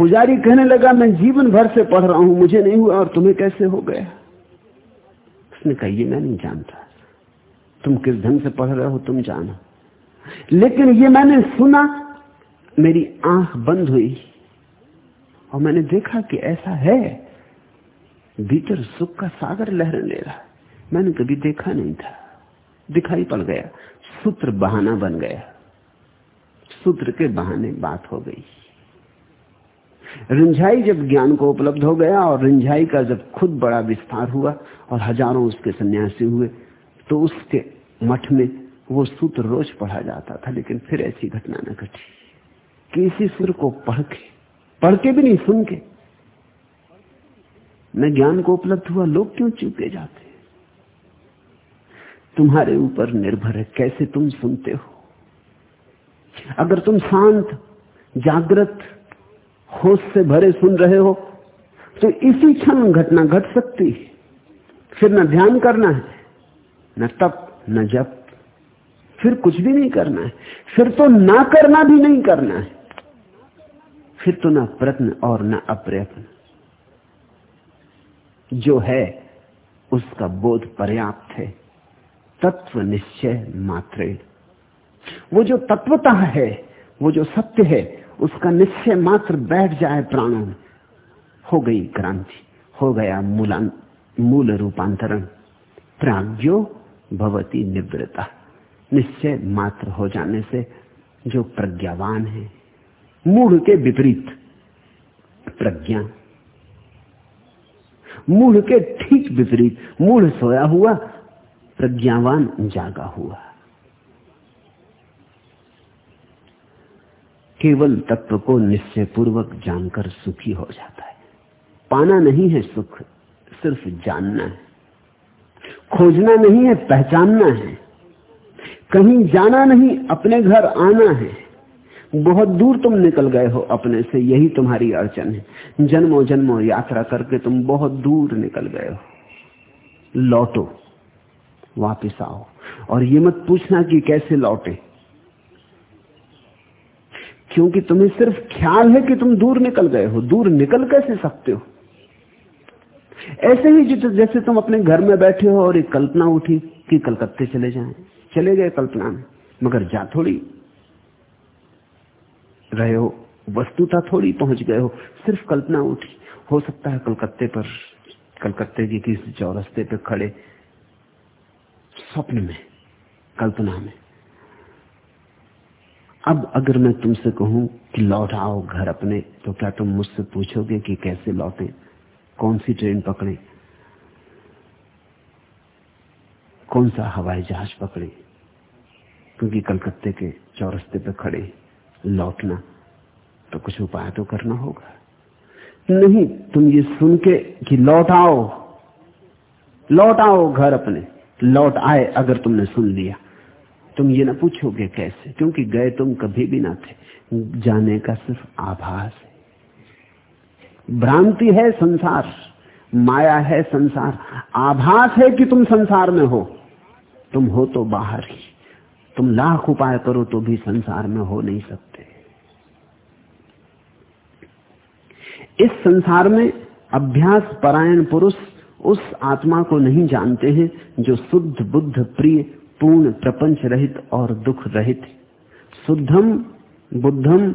पुजारी कहने लगा, मैं जीवन भर से पढ़ रहा हूँ, मुझे नहीं हुआ, और तुम्हें कैसे हो गया? उसने कहा, ये मैं नहीं जानता। तुम किस ढंग से पढ़ रहे हो, तुम जानो। लेकिन ये मैंने सुना, मेरी आँख बंद हुई, और मैंने देखा कि ऐसा है। भीतर सुख का सागर लहर ले रहा मैंने कभी देखा नहीं था। दिखाई पड़ गया। सूत्र बहाना बन गया। सूत्र के बहाने बात हो गई। रिंझाई जब ज्ञान को उपलब्ध हो गया और रिंझाई का जब खुद बड़ा विस्तार हुआ और हज़ारों उसके सन्यासी हुए तो उसके मठ में वो सूत्र रोज पढ़ा जाता था, लेकिन फिर ऐसी घटना न घटी। कि इसी सूत्र को पढ़ के पढ़ के भी नहीं, सुन के। मैं ज्ञान को उपलब्ध हुआ, लोग क्यों चूके जाते? तुम्हारे ऊपर निर्भर है, कैसे तुम सुनते हो? अगर तुम शांत, जागृत होश से भरे सुन रहे हो तो इसी क्षण घटना घट सकती है। फिर न ध्यान करना है, न तप, न जप। फिर कुछ भी नहीं करना है। फिर तो ना करना भी नहीं करना है। फिर तो ना प्रत्न और ना अप्रयत्न। जो है, उसका बोध पर्याप्त है। तत्व निश्चय मात्र वो जो तत्वता है, वो जो सत्य है उसका निश्चय मात्र बैठ जाए प्राणों में। हो गई क्रांति, हो गया मूलान मूल रूपांतरण। प्राज्ञो भवती निवृता निश्चय मात्र हो जाने से जो प्रज्ञावान है, मूढ़ के विपरीत प्रज्ञा। मूढ़ के ठीक विपरीत, मूढ़ सोया हुआ, प्रज्ञावान जागा हुआ। केवल तत्व को निश्चय पूर्वक जानकर सुखी हो जाता है। पाना नहीं है सुख, सिर्फ़ जानना है। खोजना नहीं है, पहचानना है। कहीं जाना नहीं, अपने घर आना है। बहुत दूर तुम निकल गए हो अपने से, यही तुम्हारी अड़चन है। जन्मों जन्मों यात्रा करके तुम बहुत दूर निकल गए हो। लौटो, वापिस आओ। और ये मत पूछना कि कैसे लौटे। क्योंकि तुम्हें सिर्फ़ ख्याल है कि तुम दूर निकल गए हो। दूर निकल कैसे सकते हो? ऐसे ही जैसे तुम अपने घर में बैठे हो और एक कल्पना उठी कि कलकत्ते चले जाएँ। चले गए कल्पना में, मगर जा थोड़ी। रहे हो, वस्तुता थोड़ी पहुँच गए हो। सिर्फ़ कल्पना उठी। हो सकता है कलकत्ते पर, कलकत्ते की किसी चौरस्ते पर खड़े। स्वप्न में, कल्पना में। अब अगर मैं तुमसे कहूँ कि लौट आओ घर अपने तो क्या तुम मुझसे पूछोगे कि कैसे लौटे? कौन सी ट्रेन पकड़े? कौन सा हवाई जहाज़ पकड़े? क्योंकि कलकत्ते के चौरस्ते पर खड़े लौटना तो कुछ उपाय तो करना होगा। नहीं, तुम ये सुन के कि लौट आओ लौट आओ घर अपने, लौट आए अगर तुमने सुन लिया। तुम ये ना पूछोगे कैसे? क्योंकि गए तुम कभी भी ना थे। जाने का सिर्फ़ आभास है। भ्रांति है संसार, माया है संसार। आभास है कि तुम संसार में हो। तुम हो तो बाहर ही। तुम लाख उपाय करो तो भी संसार में हो नहीं सकते। इस संसार में अभ्यास, परायण पुरुष उस आत्मा को नहीं जानते हैं जो शुद्ध, बुद्ध, प्रिय पूर्ण प्रपंच रहित और दुख रहित। शुद्धम, बुद्धम,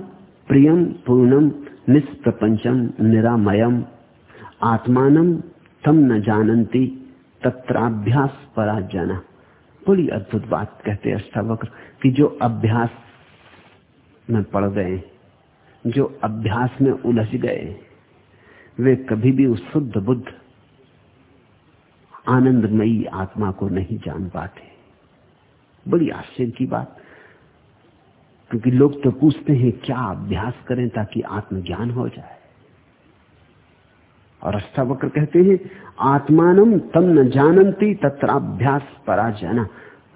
प्रियम, पूर्णम, निष्प्रपंचम, निरामयम। आत्मानम तम न जानती तत्राभ्यास पराजना बड़ी अद्भुत बात कहते अष्टावक्र कि जो अभ्यास में पड़ गए, जो अभ्यास में उलझ गए, वे कभी भी उस शुद्ध बुद्ध, आनंदमयी आत्मा को नहीं जान पाते। बड़ी आश्चर्य की बात। क्योंकि लोग तो पूछते हैं, क्या अभ्यास करें ताकि आत्मज्ञान हो जाए? और अष्टावक्र कहते हैं आत्मानम तम न जानती तत्राभ्यास पराजना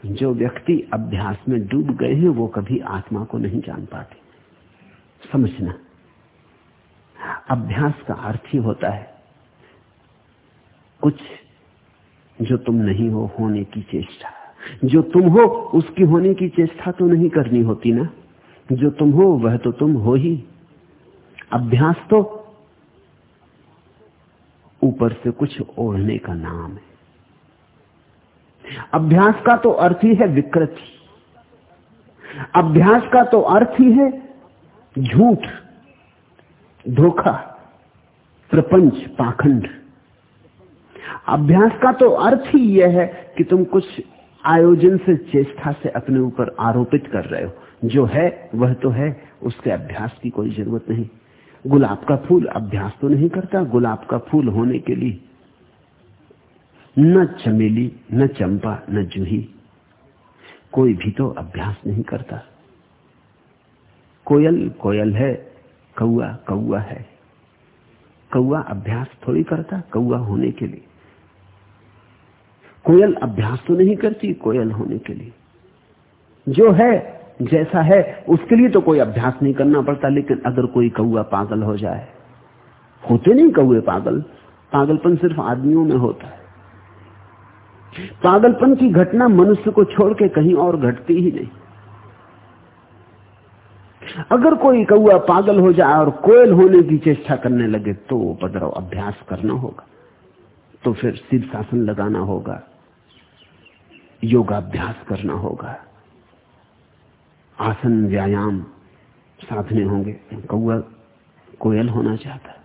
जो व्यक्ति अभ्यास में डूब गए हैं, वो कभी आत्मा को नहीं जान पाते। समझना। अभ्यास का अर्थ ही होता है, कुछ जो तुम नहीं हो होने की चेष्टा। जो तुम हो, उसकी होने की चेष्टा तो नहीं करनी होती ना। जो तुम हो, वह तो तुम हो ही। अभ्यास तो ऊपर से कुछ ओढ़ने का नाम है। अभ्यास का तो अर्थ ही है विकृति। अभ्यास का तो अर्थ ही है झूठ, धोखा, प्रपंच, पाखंड। अभ्यास का तो अर्थ ही यह है कि तुम कुछ आयोजन से चेष्टा से अपने ऊपर आरोपित कर रहे हो। जो है, वह तो है, उसके अभ्यास की कोई ज़रूरत नहीं। गुलाब का फूल अभ्यास तो नहीं करता, गुलाब का फूल होने के लिए। न चमेली, न चंपा, न जूही, कोई भी तो अभ्यास नहीं करता। कोयल कोयल है, कौआ कौआ है। कौआ अभ्यास थोड़ी करता, कौआ होने के लिए। कोयल अभ्यास तो नहीं करती कोयल होने के लिए। जो है, जैसा है, उसके लिए तो कोई अभ्यास नहीं करना पड़ता, लेकिन अगर कोई कौआ पागल हो जाए, होते नहीं कौए पागल। पागलपन सिर्फ़ आदमियों में होता है। पागलपन की घटना मनुष्य को छोड़ के कहीं और घटती ही नहीं। अगर कोई कौआ पागल हो जाए और कोयल होने की चेष्टा करने लगे तो उपद्रव अभ्यास करना होगा। तो फिर शीर्षासन लगाना होगा, योगाभ्यास करना होगा। आसन, व्यायाम साधने होंगे कौआ कोयल होना चाहता है।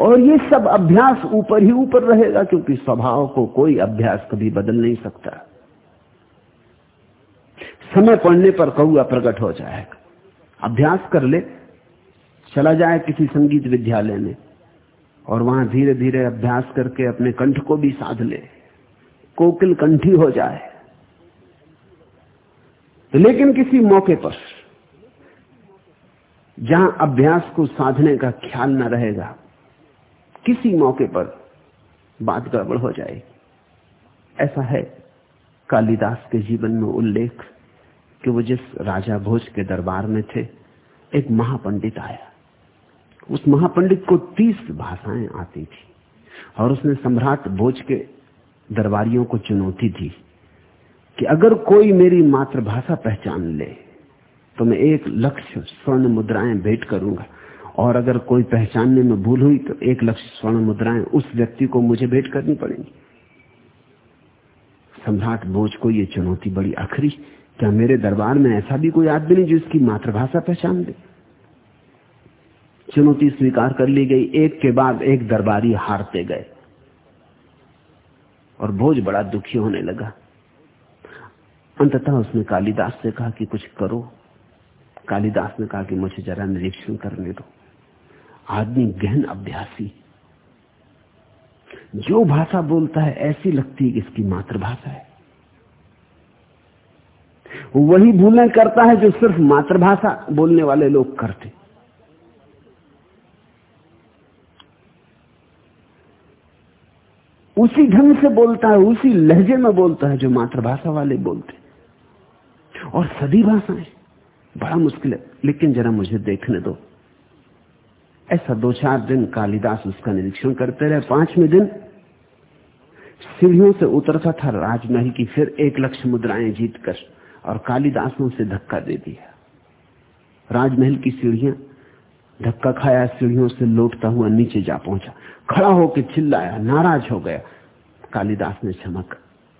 और ये सब अभ्यास ऊपर ही ऊपर रहेगा, क्योंकि स्वभाव को कोई अभ्यास कभी बदल नहीं सकता। समय पड़ने पर कौआ प्रकट हो जाएगा। अभ्यास कर ले, चला जाए किसी संगीत विद्यालय में। और वहाँ धीरे धीरे अभ्यास करके अपने कंठ को भी साध ले। कोकिल कंठी हो जाए। लेकिन किसी मौके पर, जहाँ अभ्यास को साधने का ख्याल न रहेगा, किसी मौके पर बात गड़बड़ हो जाए ऐसा है कालिदास के जीवन में उल्लेख कि वो जिस राजा भोज के दरबार में थे, एक महापंडित आया। उस महापंडित को तीस भाषाएँ आती थी और उसने सम्राट भोज के दरबारियों को चुनौती दी कि अगर कोई मेरी मातृभाषा पहचान ले तो मैं एक लक्ष्य स्वर्ण मुद्राएँ भेंट करूँगा। और अगर कोई पहचानने में भूल हुई तो एक लक्ष्य स्वर्ण मुद्राएँ उस व्यक्ति को मुझे भेंट करनी पड़ेगी। सम्राट भोज को यह चुनौती बड़ी आखिरी, क्या मेरे दरबार में ऐसा भी कोई आदमी नहीं जो इसकी मातृभाषा पहचान दे चुनौती स्वीकार कर ली गई। एक के बाद एक दरबारी हारते गए और भोज बड़ा दुखी होने लगा। अंततः उसने कालिदास से कहा कि कुछ करो। कालिदास ने कहा कि मुझे जरा निरीक्षण करने दो। आदमी गहन अभ्यासी। जो भाषा बोलता है, ऐसी लगती है कि इसकी मातृभाषा है। वही भूलें करता है जो सिर्फ़ मातृभाषा बोलने वाले लोग करते। उसी ढंग से बोलता है, उसी लहजे में बोलता है जो मातृभाषा वाले बोलते और सदी भाषाएँ, बड़ा मुश्किल है, लेकिन जरा मुझे देखने दो। ऐसा दो चार दिन कालिदास उसका निरीक्षण करते रहे, पाँचवें दिन सीढ़ियों से उतरता था राजमहल की, फिर एक लक्ष्य मुद्राएँ जीतकर और कालिदास ने उसे धक्का दे दिया। राजमहल की सीढ़ियाँ धक्का खाया, सीढ़ियों से लौटता हुआ नीचे जा पहुँचा। खड़ा होकर चिल्लाया, नाराज़ हो गया। कालिदास ने क्षमा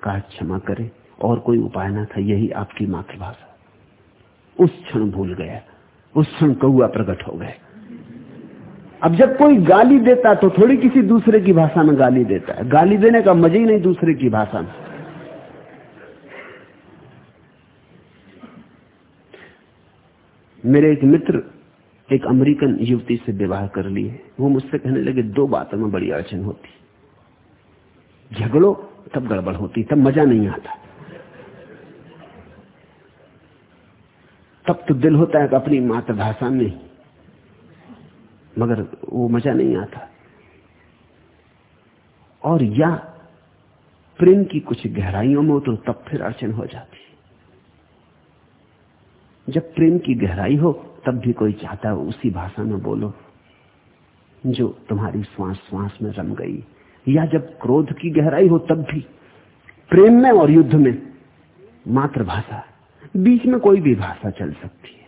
कहा, क्षमा करे, और कोई उपाय ना था, यही आपकी मातृभाषा। उस क्षण भूल गया, उस क्षण कौआ प्रकट हो गए अब जब कोई गाली देता तो थोड़ी किसी दूसरे की भाषा में गाली देता है। गाली देने का मज़ा ही नहीं दूसरे की भाषा में। मेरे एक मित्र एक अमेरिकन युवती से विवाह कर लिए वो मुझसे कहने लगे, दो बातों में बड़ी अड़चन होती। झगड़ो, तब गड़बड़ होती, तब मज़ा नहीं आता। तब तो दिल होता है अपनी मातृभाषा में मगर वो मज़ा नहीं आता। और या प्रेम की कुछ गहराइयों में हो तो तब फिर अड़चन हो जाती। जब प्रेम की गहराई हो तब भी कोई चाहता है, उसी भाषा में बोलो, जो तुम्हारी श्वास श्वास में रम गई। या जब क्रोध की गहराई हो, तब भी। प्रेम में और युद्ध में मातृभाषा। बीच में कोई भी भाषा चल सकती है।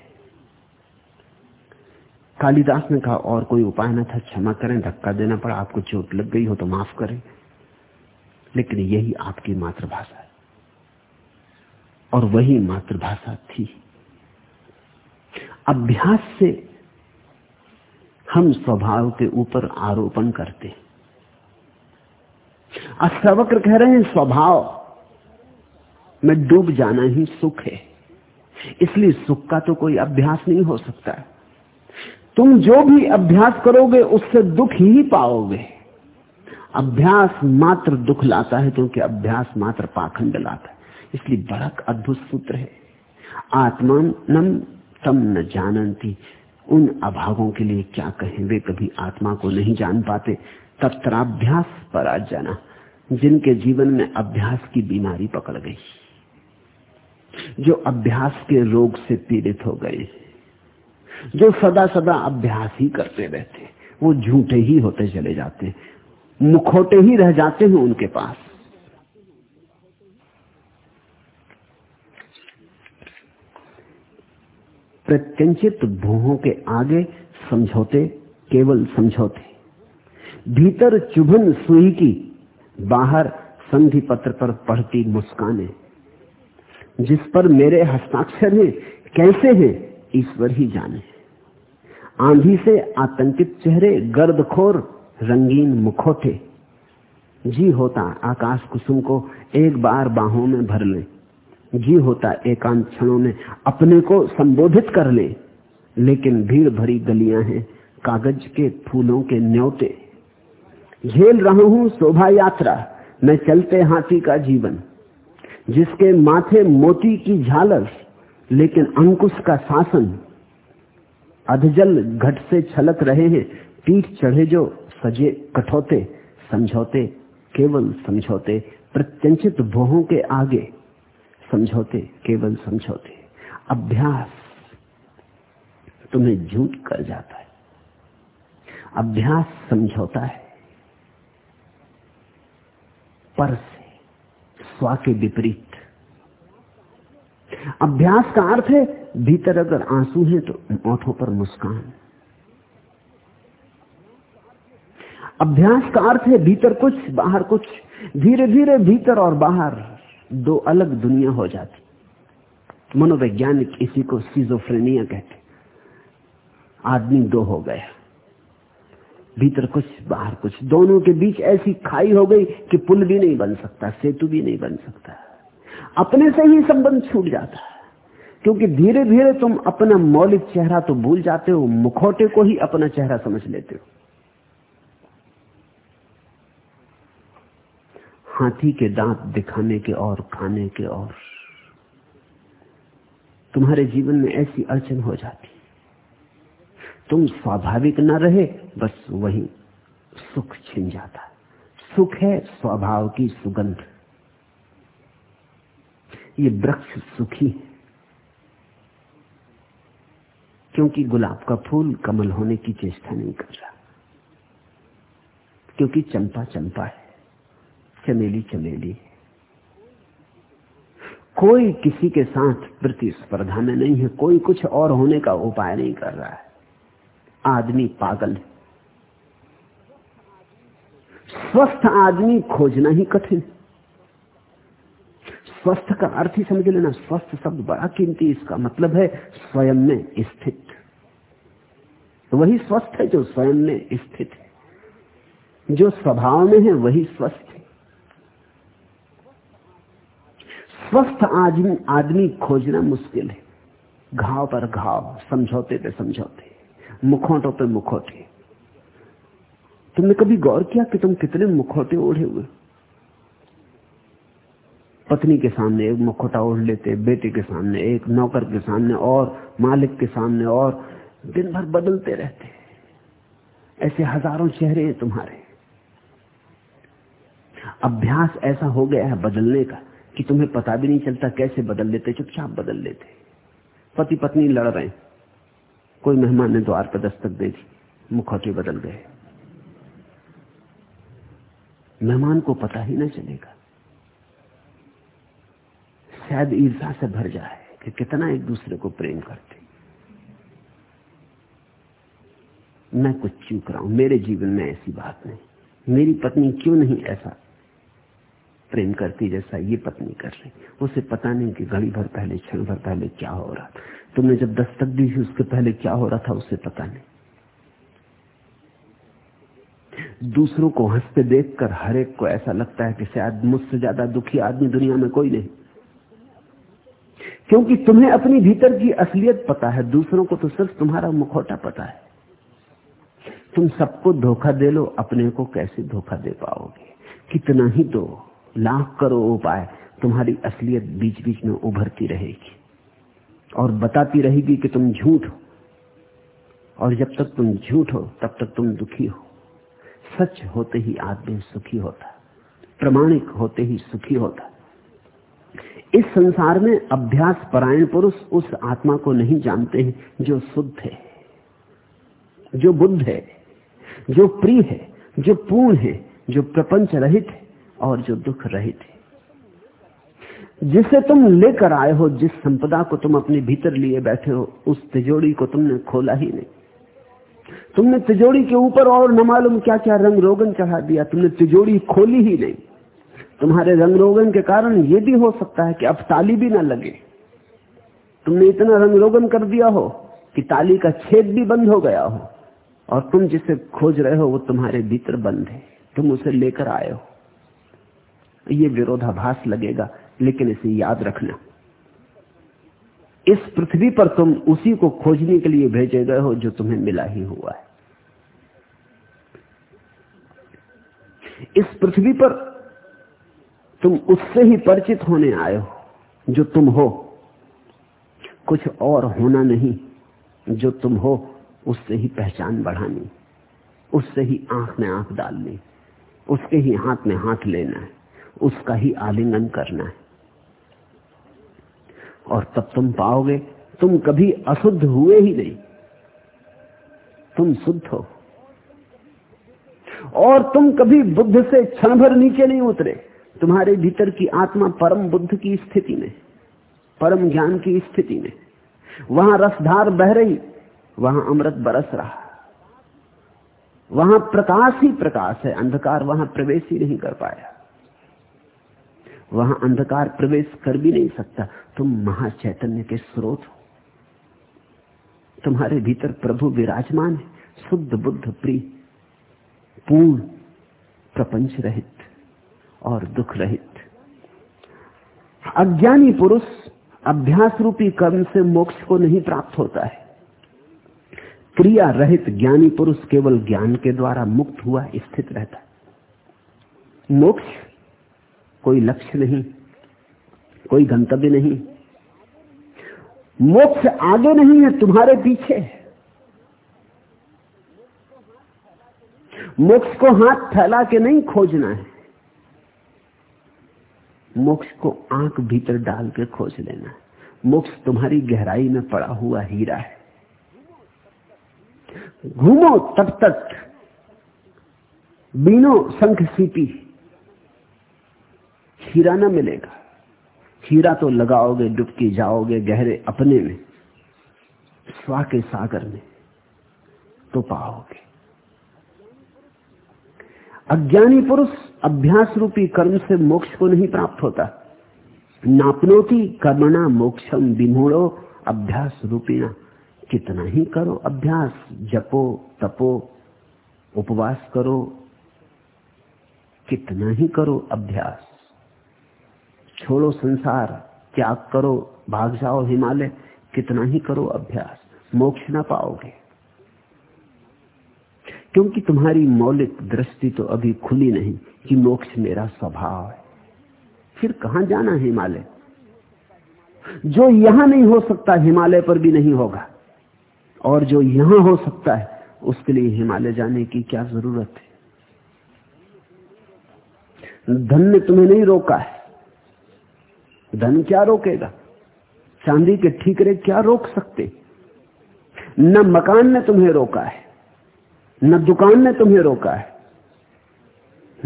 कालिदास ने कहा, और कोई उपाय ना था, क्षमा करें, धक्का देना पड़ा, आपको चोट लग गई हो तो माफ़ करें। लेकिन यही आपकी मातृभाषा है। और वही मातृभाषा थी। अभ्यास से हम स्वभाव के ऊपर आरोपण करते अष्टावक्र कह रहे हैं, स्वभाव, में डूब जाना ही सुख है। इसलिए सुख का तो कोई अभ्यास नहीं हो सकता। तुम जो भी अभ्यास करोगे, उससे दुख ही पाओगे। अभ्यास मात्र दुख लाता है, क्योंकि अभ्यास मात्र पाखंड लाता है। इसलिए बड़ा अद्भुत सूत्र है। आत्मान तम न जानती उन अभावों के लिए क्या कहें? वे कभी आत्मा को नहीं जान पाते। तत्राभ्यास पर आ जाना जिनके जीवन में अभ्यास की बीमारी पकड़ गई। जो अभ्यास के रोग से पीड़ित हो गए। जो सदा सदा अभ्यास ही करते रहते। वो झूठे ही होते चले जाते। मुखोटे ही रह जाते हैं उनके पास। प्रत्यंचित भूहों के आगे समझौते, केवल समझौते। भीतर चुभन सुई की बाहर संधि पत्र पर पढ़ती मुस्काने। जिस पर मेरे हस्ताक्षर हैं, कैसे हैं, ईश्वर ही जाने। आंधी से आतंकित चेहरे, गर्दखोर रंगीन मुखोटे। जी होता आकाश कुसुम को एक बार बाहों में भर ले। जी होता एकांत क्षणों में अपने को संबोधित कर ले। लेकिन भीड़ भरी गलियाँ हैं, कागज़ के फूलों के न्योते। झेल रहा हूँ शोभा यात्रा, मैं चलते हाथी का जीवन। जिसके माथे मोती की झालर, लेकिन अंकुश का शासन। अधजल घट से छलक रहे हैं, पीठ चढ़े जो सजे कठौते, समझौते, केवल समझौते, प्रत्यंचित भोहों के आगे। समझौते, केवल समझौते। अभ्यास तुम्हें झूठ कर जाता है। अभ्यास समझौता है। पर से, स्वा के विपरीत। अभ्यास का अर्थ है, भीतर अगर आँसू है तो ओठों पर मुस्कान। अभ्यास का अर्थ है, भीतर कुछ, बाहर कुछ। धीरे धीरे भीतर और बाहर। दो अलग दुनिया हो जाती। मनोवैज्ञानिक इसी को सीजोफ्रेनिया कहते। आदमी दो हो गया भीतर कुछ, बाहर कुछ। दोनों के बीच ऐसी खाई हो गई कि पुल भी नहीं बन सकता, सेतु भी नहीं बन सकता। अपने से ही संबंध छूट जाता। है क्योंकि धीरे धीरे तुम अपना मौलिक चेहरा तो भूल जाते हो, मुखौटे को ही अपना चेहरा समझ लेते हो। हाथी के दांत दिखाने के और खाने के और तुम्हारे जीवन में ऐसी अड़चन हो जाती। तुम स्वाभाविक न रहे, बस वही सुख छिन जाता। सुख है स्वभाव की सुगंध। ये वृक्ष सुखी है। क्योंकि गुलाब का फूल कमल होने की चेष्टा नहीं कर रहा। क्योंकि चंपा चंपा है। चमेली चमेली। कोई किसी के साथ प्रतिस्पर्धा में नहीं है, कोई कुछ और होने का उपाय नहीं कर रहा है। आदमी पागल है। स्वस्थ आदमी खोजना ही कठिन स्वस्थ का अर्थ ही समझ लेना, स्वस्थ शब्द बड़ा कीमती इसका मतलब है स्वयं में स्थित। वही स्वस्थ है जो स्वयं में स्थित है। जो स्वभाव में है, वही स्वस्थ है। स्वस्थ आदमी आदमी खोजना मुश्किल है। घाव पर घाव, समझौते पे समझौते, मुखौटों पे मुखौटे। तुमने कभी गौर किया कि तुम कितने मुखौटे ओढ़े हुए? पत्नी के सामने एक मुखौटा ओढ़ लेते, बेटे के सामने एक, नौकर के सामने और, मालिक के सामने और, दिन भर बदलते रहते। ऐसे हज़ारों चेहरे हैं तुम्हारे। अभ्यास ऐसा हो गया है बदलने का कि तुम्हें पता भी नहीं चलता कैसे बदल लेते चुपचाप बदल लेते। पति पत्नी लड़ रहे कोई मेहमान ने द्वार पर दस्तक दे दी, मुखौटे बदल गए। मेहमान को पता ही ना चलेगा। शायद ईर्षा से भर जाए कि कितना एक दूसरे को प्रेम करते। मैं कुछ चूक रहा हूँ, मेरे जीवन में ऐसी बात नहीं। मेरी पत्नी क्यों नहीं ऐसा प्रेम करती जैसा ये पत्नी कर रही उसे पता नहीं कि घड़ी भर पहले, क्षण भर पहले क्या हो रहा था। तुमने जब दस्तक दी थी, उसके पहले क्या हो रहा था, उसे पता नहीं। दूसरों को हँसते देखकर हर एक को ऐसा लगता है कि शायद मुझसे ज़्यादा दुखी आदमी दुनिया में कोई नहीं। क्योंकि तुम्हें अपनी भीतर की असलियत पता है, दूसरों को तो सिर्फ़ तुम्हारा मुखौटा पता है। तुम सबको धोखा दे लो, अपने को कैसे धोखा दे पाओगे? कितना ही दो लाख करो उपाय तुम्हारी असलियत बीच बीच में उभरती रहेगी और बताती रहेगी कि तुम झूठ हो। और जब तक तुम झूठ हो, तब तक तुम दुखी हो। सच होते ही आदमी सुखी होता, प्रमाणिक होते ही सुखी होता। इस संसार में अभ्यास परायण पुरुष उस आत्मा को नहीं जानते हैं जो शुद्ध है, जो बुद्ध है, जो प्रिय है, जो पूर्ण है, जो प्रपंच रहित है। और जो दुख रहित है। जिसे तुम लेकर आए हो, जिस संपदा को तुम अपने भीतर लिए बैठे हो, उस तिजोड़ी को तुमने खोला ही नहीं। तुमने तिजोड़ी के ऊपर और न मालूम क्या क्या रंग रोगन चढ़ा दिया, तुमने तिजोड़ी खोली ही नहीं। तुम्हारे रंग रोगन के कारण यह भी हो सकता है कि अब ताली भी ना लगे। तुमने इतना रंग रोगन कर दिया हो कि ताली का छेद भी बंद हो गया हो, और तुम जिसे खोज रहे हो वो तुम्हारे भीतर बंद है। तुम उसे लेकर आए हो। ये विरोधाभास लगेगा, लेकिन इसे याद रखना। इस पृथ्वी पर तुम उसी को खोजने के लिए भेजे गए हो जो तुम्हें मिला ही हुआ है। इस पृथ्वी पर तुम उससे ही परिचित होने आए हो, जो तुम हो। कुछ और होना नहीं, जो तुम हो, उससे ही पहचान बढ़ानी, उससे ही आँख में आँख डालनी, उसके ही हाथ में हाथ लेना है। उसका ही आलिंगन करना है। और तब तुम पाओगे, तुम कभी अशुद्ध हुए ही नहीं। तुम शुद्ध हो। और तुम कभी बुद्ध से क्षण भर नीचे नहीं उतरे। तुम्हारे भीतर की आत्मा परम बुद्ध की स्थिति में, परम ज्ञान की स्थिति में। वहाँ रसधार बह रही, वहाँ अमृत बरस रहा। वहाँ प्रकाश ही प्रकाश है, अंधकार वहाँ प्रवेश ही नहीं कर पाया। वहाँ अंधकार प्रवेश कर भी नहीं सकता। तुम महाचैतन्य के स्रोत हो। तुम्हारे भीतर प्रभु विराजमान है। शुद्ध, बुद्ध, प्रिय, पूर्ण, प्रपंच रहित और दुख रहित। अज्ञानी पुरुष अभ्यास रूपी कर्म से मोक्ष को नहीं प्राप्त होता है। क्रिया रहित ज्ञानी पुरुष केवल ज्ञान के द्वारा मुक्त हुआ स्थित रहता है। मोक्ष कोई लक्ष्य नहीं, कोई गंतव्य नहीं। मोक्ष आगे नहीं है, तुम्हारे पीछे। मोक्ष को हाथ फैला के नहीं खोजना है। मोक्ष को आँख भीतर डाल के खोज लेना है। मोक्ष तुम्हारी गहराई में पड़ा हुआ हीरा है। घूमो तब तक, बीनो शंख सीपी। हीरा ना मिलेगा। हीरा तो लगाओगे, डुबकी जाओगे गहरे अपने में, स्वा के सागर में तो पाओगे। अज्ञानी पुरुष अभ्यास रूपी कर्म से मोक्ष को नहीं प्राप्त होता। नापनोती कर्मणा मोक्षम विमूढ़ो, अभ्यास रूपीना कितना ही करो अभ्यास, जपो, तपो, उपवास करो, कितना ही करो अभ्यास। छोड़ो संसार, त्याग करो, भाग जाओ हिमालय, कितना ही करो अभ्यास, मोक्ष ना पाओगे। क्योंकि तुम्हारी मौलिक दृष्टि तो अभी खुली नहीं कि मोक्ष मेरा स्वभाव है। फिर कहा जाना हिमालय? जो यहाँ नहीं हो सकता हिमालय पर भी नहीं होगा। और जो यहाँ हो सकता है, उसके लिए हिमालय जाने की क्या ज़रूरत है? धन ने तुम्हें नहीं रोका है। धन क्या रोकेगा? चांदी के ठीकरे क्या रोक सकते? न मकान ने तुम्हें रोका है, न दुकान ने तुम्हें रोका है,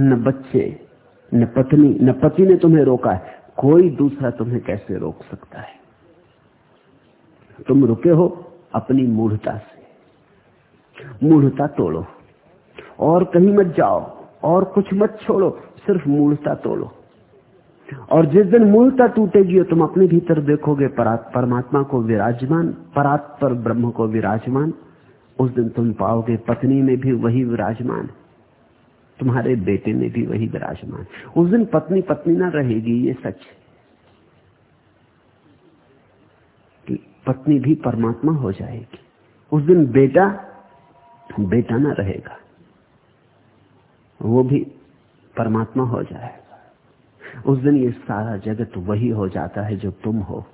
न बच्चे, न पत्नी, न पति ने तुम्हें रोका है। कोई दूसरा तुम्हें कैसे रोक सकता है? तुम रुके हो अपनी मूढ़ता से। मूढ़ता तोड़ो। और कहीं मत जाओ, और कुछ मत छोड़ो, सिर्फ़ मूढ़ता तोड़ो। और जिस दिन मूलता टूटेगी और तुम अपने भीतर देखोगे परमात्मा को विराजमान, परात पर ब्रह्म को विराजमान, उस दिन तुम पाओगे पत्नी में भी वही विराजमान, तुम्हारे बेटे में भी वही विराजमान। उस दिन पत्नी पत्नी ना रहेगी, ये सच कि पत्नी भी परमात्मा हो जाएगी। उस दिन बेटा बेटा ना रहेगा, वो भी परमात्मा हो जाएगा। उस दिन ये सारा जगत वही हो जाता है जो तुम हो।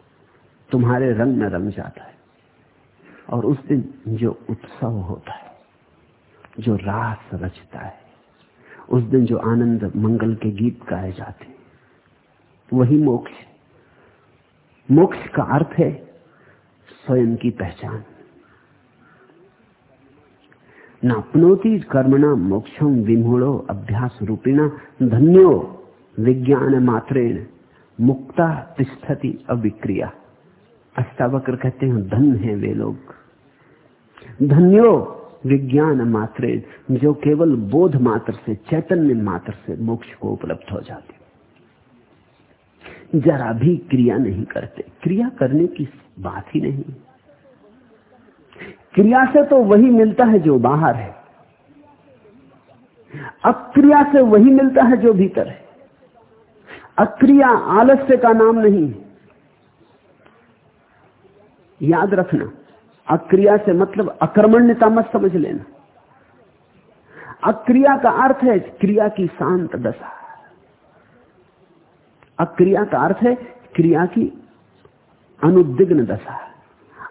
तुम्हारे रंग में रंग जाता है। और उस दिन जो उत्सव होता है, जो रास रचता है, उस दिन जो आनंद मंगल के गीत गाए जाते वही मोक्ष मोक्ष का अर्थ है स्वयं की पहचान। नापनोति कर्मणा मोक्षम विमूढ़ो अभ्यास रूपिणा धन्यो। विज्ञान मात्रेण मुक्ता तिष्ठति अविक्रिया अष्टावक्र कहते हैं, धन है वे लोग। धन्यो विज्ञान मात्र जो केवल बोध मात्र से, चैतन्य मात्र से मोक्ष को उपलब्ध हो जाते जरा भी क्रिया नहीं करते। क्रिया करने की बात ही नहीं। क्रिया से तो वही मिलता है जो बाहर है। अक्रिया से वही मिलता है जो भीतर है। अक्रिया आलस्य का नाम नहीं याद रखना, अक्रिया से मतलब अक्रमण्यता मत समझ लेना। अक्रिया का अर्थ है क्रिया की शांत दशा। अक्रिया का अर्थ है क्रिया की अनुद्विग्न दशा।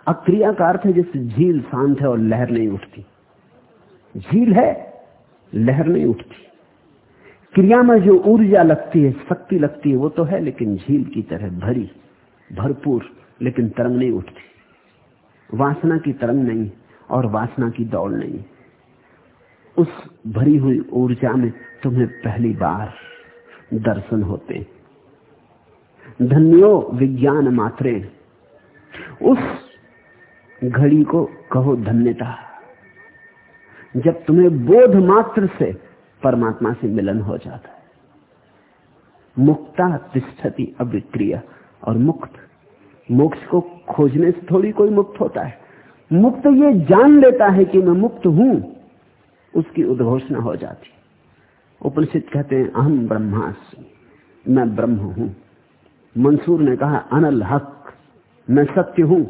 अक्रिया का अर्थ है जैसे झील शांत है और लहर नहीं उठती। झील है, लहर नहीं उठती। क्रिया में जो ऊर्जा लगती है, शक्ति लगती है, वो तो है, लेकिन झील की तरह भरी, भरपूर, लेकिन तरंग नहीं उठती। वासना की तरंग नहीं और वासना की दौड़ नहीं। उस भरी हुई ऊर्जा में तुम्हें पहली बार दर्शन होते। धन्यो विज्ञान मात्रे, उस घड़ी को कहो धन्यता। जब तुम्हें बोध मात्र से परमात्मा से मिलन हो जाता है। मुक्ता तिष्ठति अविक्रिया और मुक्त, मोक्ष को खोजने से थोड़ी कोई मुक्त होता है। मुक्त ये जान लेता है कि मैं मुक्त हूँ, उसकी उद्घोषणा हो जाती उपनिषद कहते हैं, अहम ब्रह्मास्मि, मैं ब्रह्म हूँ। मंसूर ने कहा, अनल हक, मैं सत्य हूँ।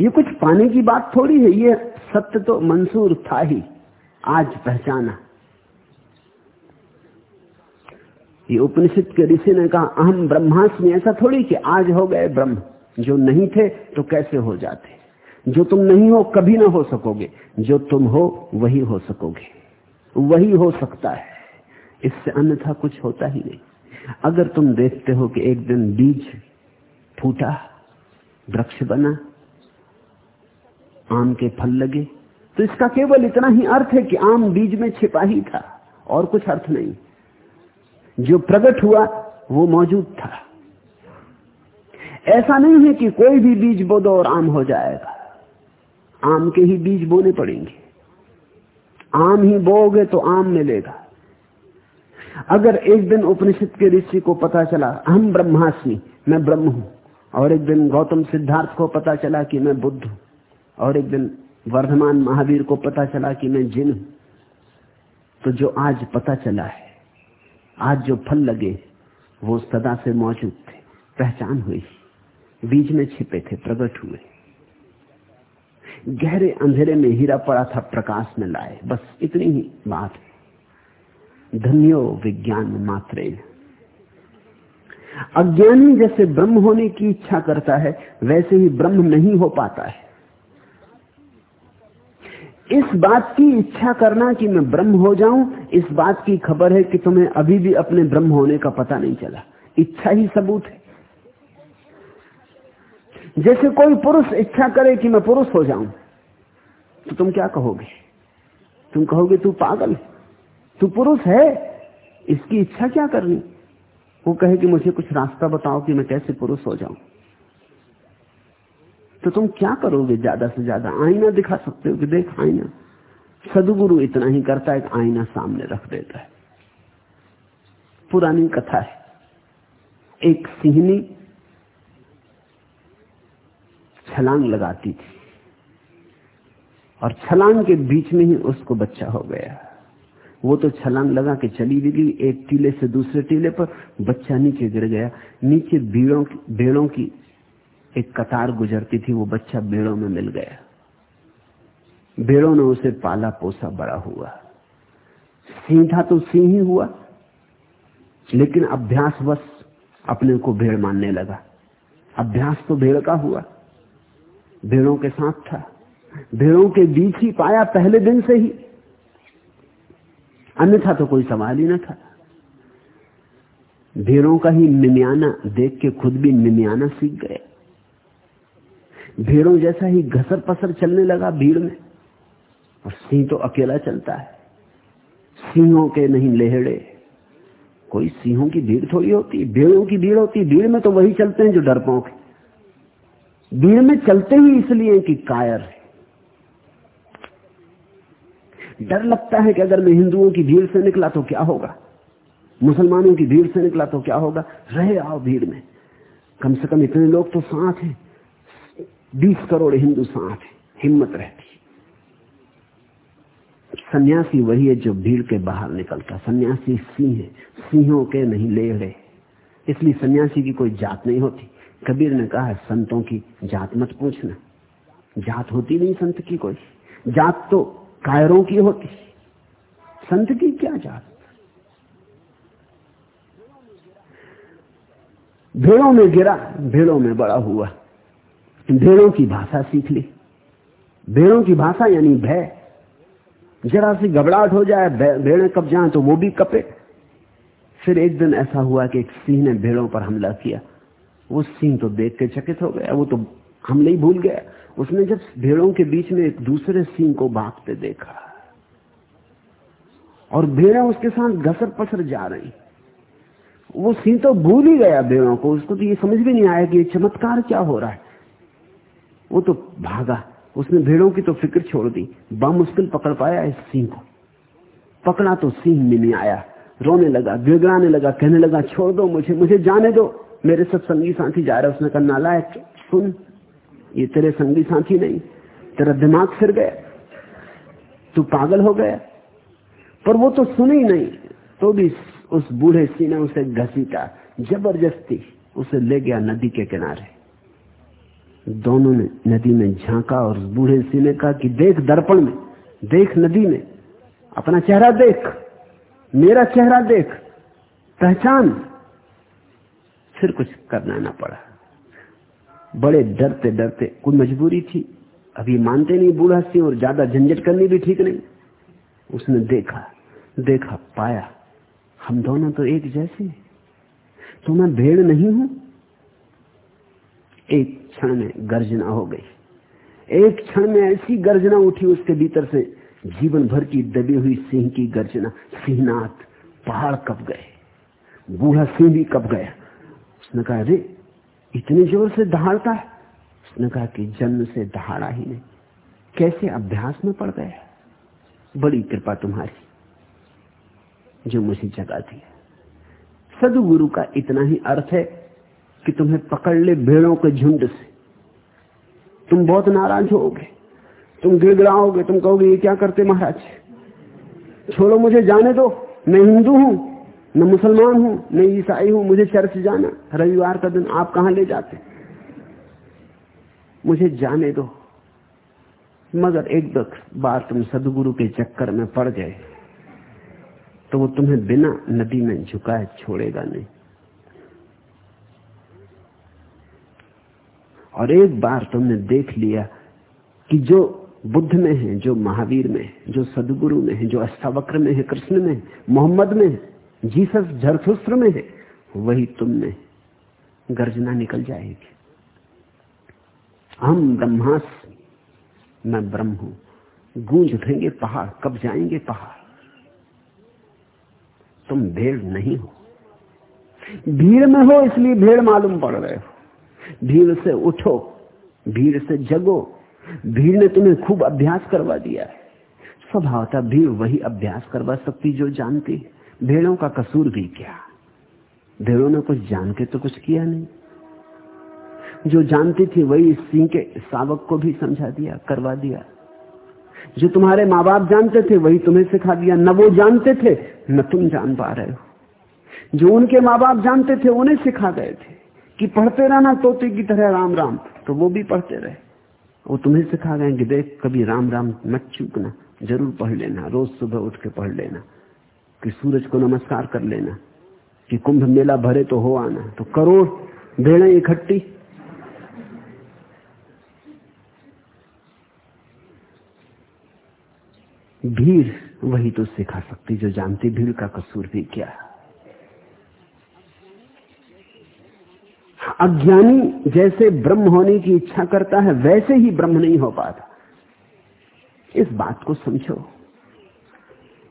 ये कुछ पाने की बात थोड़ी है, ये सत्य तो मंसूर था ही। आज पहचाना। ये उपनिषद के ऋषि ने कहा, अहम ब्रह्मास्मि, ऐसा थोड़ी कि आज हो गए ब्रह्म, जो नहीं थे तो कैसे हो जाते? जो तुम नहीं हो, कभी ना हो सकोगे। जो तुम हो, वही हो सकोगे। वही हो सकता है। इससे अन्यथा कुछ होता ही नहीं। अगर तुम देखते हो कि एक दिन बीज फूटा, वृक्ष बना, आम के फल लगे तो इसका केवल इतना ही अर्थ है कि आम बीज में छिपा ही था और कुछ अर्थ नहीं। जो प्रकट हुआ, वो मौजूद था। ऐसा नहीं है कि कोई भी बीज बोदो और आम हो जाएगा। आम के ही बीज बोने पड़ेंगे। आम ही बोगे तो आम मिलेगा। अगर एक दिन उपनिषद के ऋषि को पता चला हम ब्रह्मास्मि, मैं ब्रह्म हूँ। और एक दिन गौतम सिद्धार्थ को पता चला कि मैं बुद्ध हूँ। और एक दिन वर्धमान महावीर को पता चला कि मैं जिन हूँ। तो जो आज पता चला है, आज जो फल लगे, वो सदा से मौजूद थे, पहचान हुई। बीज में छिपे थे, प्रकट हुए। गहरे अंधेरे में हीरा पड़ा था, प्रकाश में लाए। बस इतनी ही बात है। धन्यो विज्ञान मात्रे। अज्ञानी जैसे ब्रह्म होने की इच्छा करता है, वैसे ही ब्रह्म नहीं हो पाता है। इस बात की इच्छा करना कि मैं ब्रह्म हो जाऊँ, इस बात की खबर है कि तुम्हें अभी भी अपने ब्रह्म होने का पता नहीं चला। इच्छा ही सबूत है। जैसे कोई पुरुष इच्छा करे कि मैं पुरुष हो जाऊँ तो तुम क्या कहोगे? तुम कहोगे, तू पागल तू पुरुष है, इसकी इच्छा क्या करनी? वो कहे कि, मुझे कुछ रास्ता बताओ कि मैं कैसे पुरुष हो जाऊँ। तो तुम क्या करोगे ज़्यादा से ज़्यादा? आईना दिखा सकते हो कि देख आईना। सदगुरु इतना ही करता है आईना सामने रख देता है। पुरानी कथा है। एक सिंहनी छलांग लगाती थी और छलांग के बीच में ही उसको बच्चा हो गया। वो तो छलांग लगा के चली भी गई, एक टीले से दूसरे टीले पर बच्चा नीचे गिर गया। नीचे भीड़ों की भेड़ों की एक कतार गुजरती थी, वो बच्चा भेड़ों में मिल गया। भेड़ों ने उसे पाला पोसा, बड़ा हुआ। सीधा तो सिंह ही हुआ, लेकिन अभ्यास बस अपने को भेड़ मानने लगा। अभ्यास तो भेड़ का हुआ, भेड़ों के साथ था। भेड़ों के बीच ही पाया पहले दिन से ही। अन्यथा तो कोई सवाल ही न था। भेड़ों का ही मिमियाना देख के खुद भी मिमियाना सीख गए। भेड़ों जैसा ही घसर पसर चलने लगा भीड़ में। और सिंह तो अकेला चलता है। सिंहों के नहीं लेहड़े। कोई सिंहों की भीड़ थोड़ी होती, भेड़ों की भीड़ होती। भीड़ में तो वही चलते हैं जो डरपोक भीड़ में चलते ही इसलिए कि कायर है। डर लगता है कि अगर मैं हिंदुओं की भीड़ से निकला तो क्या होगा? मुसलमानों की भीड़ से निकला तो क्या होगा? रहे आओ भीड़ में। कम से कम इतने लोग तो साथ हैं। बीस करोड़ हिंदू साथ हैं, हिम्मत रहती सन्यासी वही है जो भीड़ के बाहर निकलता सन्यासी सिंह है, सिंहों के नहीं ले रहे। इसलिए सन्यासी की कोई जात नहीं होती। कबीर ने कहा, संतों की जात मत पूछना। जात होती नहीं संत की कोई। जात तो कायरों की होती। संत की क्या जात? भेड़ों में गिरा, भेड़ों में बड़ा हुआ। भेड़ों की भाषा सीख ली। भेड़ों की भाषा यानी भय। जरा सी घबराहट हो जाए भेड़ें कब जाए तो वो भी कपे। फिर एक दिन ऐसा हुआ कि एक सिंह ने भेड़ों पर हमला किया। वो सिंह तो देख के चकित हो गया, वो तो हम नहीं भूल गया उसने जब भेड़ों के बीच में एक दूसरे सिंह को भागते देखा और भेड़ें उसके साथ घसर पसर जा रही। वो सिंह तो भूल ही गया भेड़ों को। उसको तो ये समझ भी नहीं आया कि ये चमत्कार क्या हो रहा है। वो तो भागा। उसने भेड़ों की तो फ़िक्र छोड़ दी। बामुश्किल पकड़ पाया इस सिंह को। पकड़ा तो सिंह में नहीं आया। रोने लगा, गिड़गड़ाने लगा, कहने लगा, छोड़ दो मुझे मुझे जाने दो। मेरे सब संगी साथी जा रहे उसने कहा, नालायक, सुन, ये तेरे संगी साथी नहीं, तेरा दिमाग फिर गया। तू पागल हो गया। पर वो तो सुने ही नहीं तो भी उस बूढ़े सिंह ने उसे घसीटा। ज़बरदस्ती उसे ले गया नदी के किनारे। दोनों ने नदी में झांका और बूढ़े सी ने कहा कि देख दर्पण में, देख नदी में, अपना चेहरा देख, मेरा चेहरा देख, पहचान। फिर कुछ करना ना पड़ा। बड़े डरते डरते कोई मजबूरी थी। अभी मानते नहीं बूढ़ा सिंह और ज़्यादा झंझट करनी भी ठीक नहीं। उसने देखा देखा, पाया, हम दोनों तो एक जैसे। तो मैं भेड़ नहीं हूँ? एक क्षण में गर्जना हो गई। एक क्षण में ऐसी गर्जना उठी उसके भीतर से, जीवन भर की दबी हुई सिंह की गर्जना। सिंहनाथ पहाड़ कब गए, बूढ़ा सिंह भी कब गया। उसने कहा, अरे, इतने ज़ोर से दहाड़ता है? उसने कहा कि जन्म से दहाड़ा ही नहीं। कैसे अभ्यास में पड़ गया? बड़ी कृपा तुम्हारी, जो मुझे जगा दिया सदगुरु का इतना ही अर्थ है कि तुम्हें पकड़ ले भेड़ों के झुंड से। तुम बहुत नाराज़ होगे। तुम गिड़गिड़ाओगे। तुम कहोगे, ये क्या करते महाराज? छोड़ो मुझे जाने दो। मैं हिंदू हूँ न मुसलमान हूँ न ईसाई हूँ, मुझे चर्च जाना। रविवार का दिन आप कहाँ ले जाते? मुझे जाने दो। मगर एक बार तुम सदगुरु के चक्कर में पड़ गए तो वो तुम्हें बिना नदी में झुकाए छोड़ेगा नहीं। और एक बार तुमने देख लिया कि जो बुद्ध में है, जो महावीर में है, जो सदगुरु में है, जो अष्टावक्र में है, कृष्ण में मोहम्मद में है, जीसस झरथुस्त्र में है, वही तुम में गर्जना निकल जाएगी। हम ब्रह्मास मैं ब्रह्म हूँ। गूंज उठेंगे पहाड़, कब जाएँगे पहाड़? तुम भेड़ नहीं हो। भीड़ में हो, इसलिए भेड़ मालूम पड़ रहे हो। भीड़ से उठो, भीड़ से जगो। भीड़ ने तुम्हें खूब अभ्यास करवा दिया है। स्वभावता भीड़ वही अभ्यास करवा सकती जो जानती भेड़ों का कसूर भी क्या? भेड़ों ने कुछ जान के तो कुछ किया नहीं। जो जानती थी वही सिंह के सावक को भी समझा दिया, करवा दिया। जो तुम्हारे माँ बाप जानते थे, वही तुम्हें सिखा दिया। न वो जानते थे, न तुम जान पा रहे हो। जो उनके माँ बाप जानते थे, उन्हें सिखा गए थे। कि पढ़ते रहना तोते की तरह राम राम। तो वो भी पढ़ते रहे। वो तुम्हें सिखा गए कि देख, कभी राम राम मत चूकना। ज़रूर पढ़ लेना। रोज सुबह उठ के पढ़ लेना। कि सूरज को नमस्कार कर लेना। कि कुंभ मेला भरे तो हो आना। तो करोड़ भेड़ें इकट्ठी। भीड़ वही तो सिखा सकती जो जानती भीड़ का कसूर भी क्या। है अज्ञानी जैसे ब्रह्म होने की इच्छा करता है, वैसे ही ब्रह्म नहीं हो पाता। इस बात को समझो।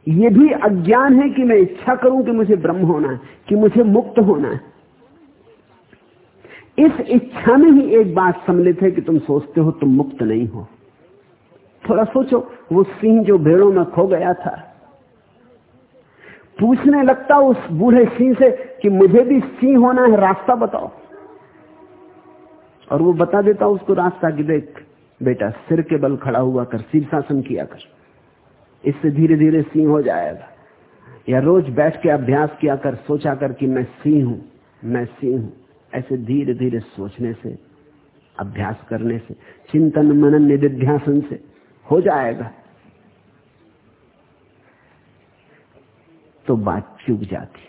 यह भी अज्ञान है कि मैं इच्छा करूँ कि मुझे ब्रह्म होना है, कि मुझे मुक्त होना है। इस इच्छा में ही एक बात सम्मिलित है कि तुम सोचते हो तुम मुक्त नहीं हो। थोड़ा सोचो, वो सिंह जो भेड़ों में खो गया था, पूछने लगता उस बूढ़े सिंह से कि मुझे भी सिंह होना है, रास्ता बताओ। और वो बता देता उसको, रास्ता कि देख, बेटा, सिर के बल खड़ा हुआ कर शीर्षासन किया कर। इससे धीरे धीरे सिंह हो जाएगा। या रोज बैठ के अभ्यास किया कर, सोचा कर कि मैं सिंह हूँ, मैं सिंह हूँ। ऐसे धीरे धीरे सोचने से, अभ्यास करने से, चिंतन मनन निधिध्यासन से हो जाएगा। तो बात चुक जाती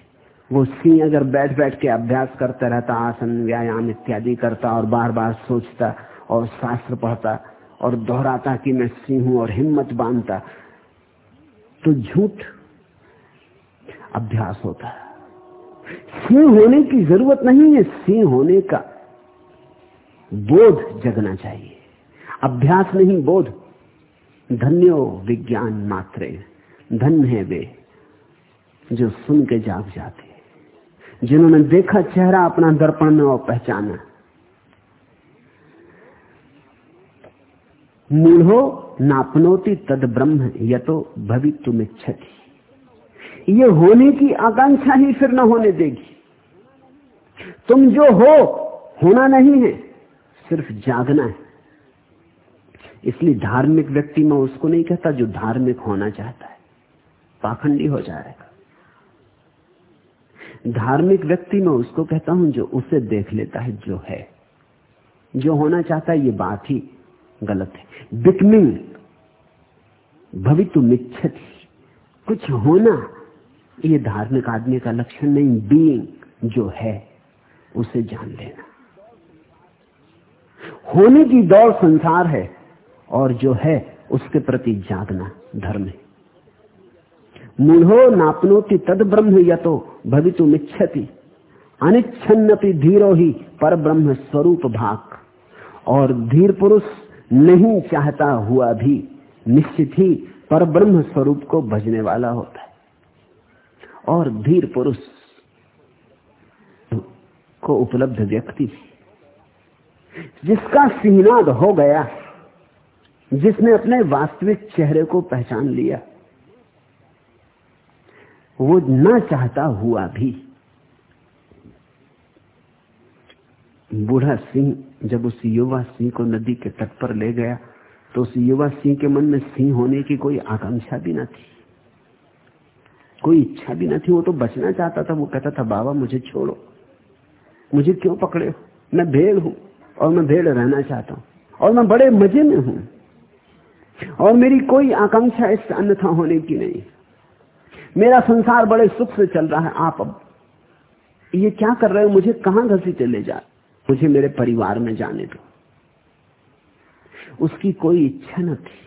वो सिंह अगर बैठ बैठ के अभ्यास करता रहता, आसन, व्यायाम इत्यादि करता और बार बार सोचता और शास्त्र पढ़ता और दोहराता कि मैं सिंह हूँ और हिम्मत बांधता तो झूठ अभ्यास होता है। सिंह होने की ज़रूरत नहीं है, सिंह होने का बोध जगना चाहिए। अभ्यास नहीं, बोध। धन्यो विज्ञान मात्रे, धन्य है वे, जो सुन के जाग जाते जिन्होंने देखा चेहरा अपना दर्पण में और पहचाना। मूढ़ो नापनोती तद ब्रह्म य तो भवित्व में क्षति ये होने की आकांक्षा ही फिर न होने देगी। तुम जो हो, होना नहीं है, सिर्फ़ जागना है। इसलिए धार्मिक व्यक्ति में उसको नहीं कहता जो धार्मिक होना चाहता है। पाखंडी हो जाएगा। धार्मिक व्यक्ति में उसको कहता हूँ जो उसे देख लेता है, जो है। जो होना चाहता है, ये बात ही गलत है। बिकमिंग भवितु मिच्छति कुछ होना, ये धार्मिक आदमी का लक्षण नहीं बीइंग जो है, उसे जान लेना। होने की दौड़ संसार है, और जो है, उसके प्रति जागना धर्म है। मूढ़ो नापनोति तद ब्रह्म या तो भवितु मिच्छति अनिच्छन्नपि धीरो ही पर ब्रह्म स्वरूप भाग और धीर पुरुष नहीं चाहता हुआ भी निश्चित ही पर ब्रह्म स्वरूप को भजने वाला होता है। और धीर पुरुष को उपलब्ध व्यक्ति जिसका सिहनाद हो गया, जिसने अपने वास्तविक चेहरे को पहचान लिया वो ना चाहता हुआ भी। बूढ़ा सिंह जब उस युवा सिंह को नदी के तट पर ले गया तो उस युवा सिंह के मन में सिंह होने की कोई आकांक्षा भी ना थी। कोई इच्छा भी ना थी, वो तो बचना चाहता था, वो कहता था, बाबा, मुझे छोड़ो। मुझे क्यों पकड़े हो? मैं भेड़ हूँ और मैं भेड़ रहना चाहता हूँ और मैं बड़े मज़े में हूँ और मेरी कोई आकांक्षा इस अन्यथा होने की नहीं। मेरा संसार बड़े सुख से चल रहा है, आप अब ये क्या कर रहे हो? मुझे कहाँ घसीटे ले जा? मुझे मेरे परिवार में जाने दो। उसकी कोई इच्छा न थी।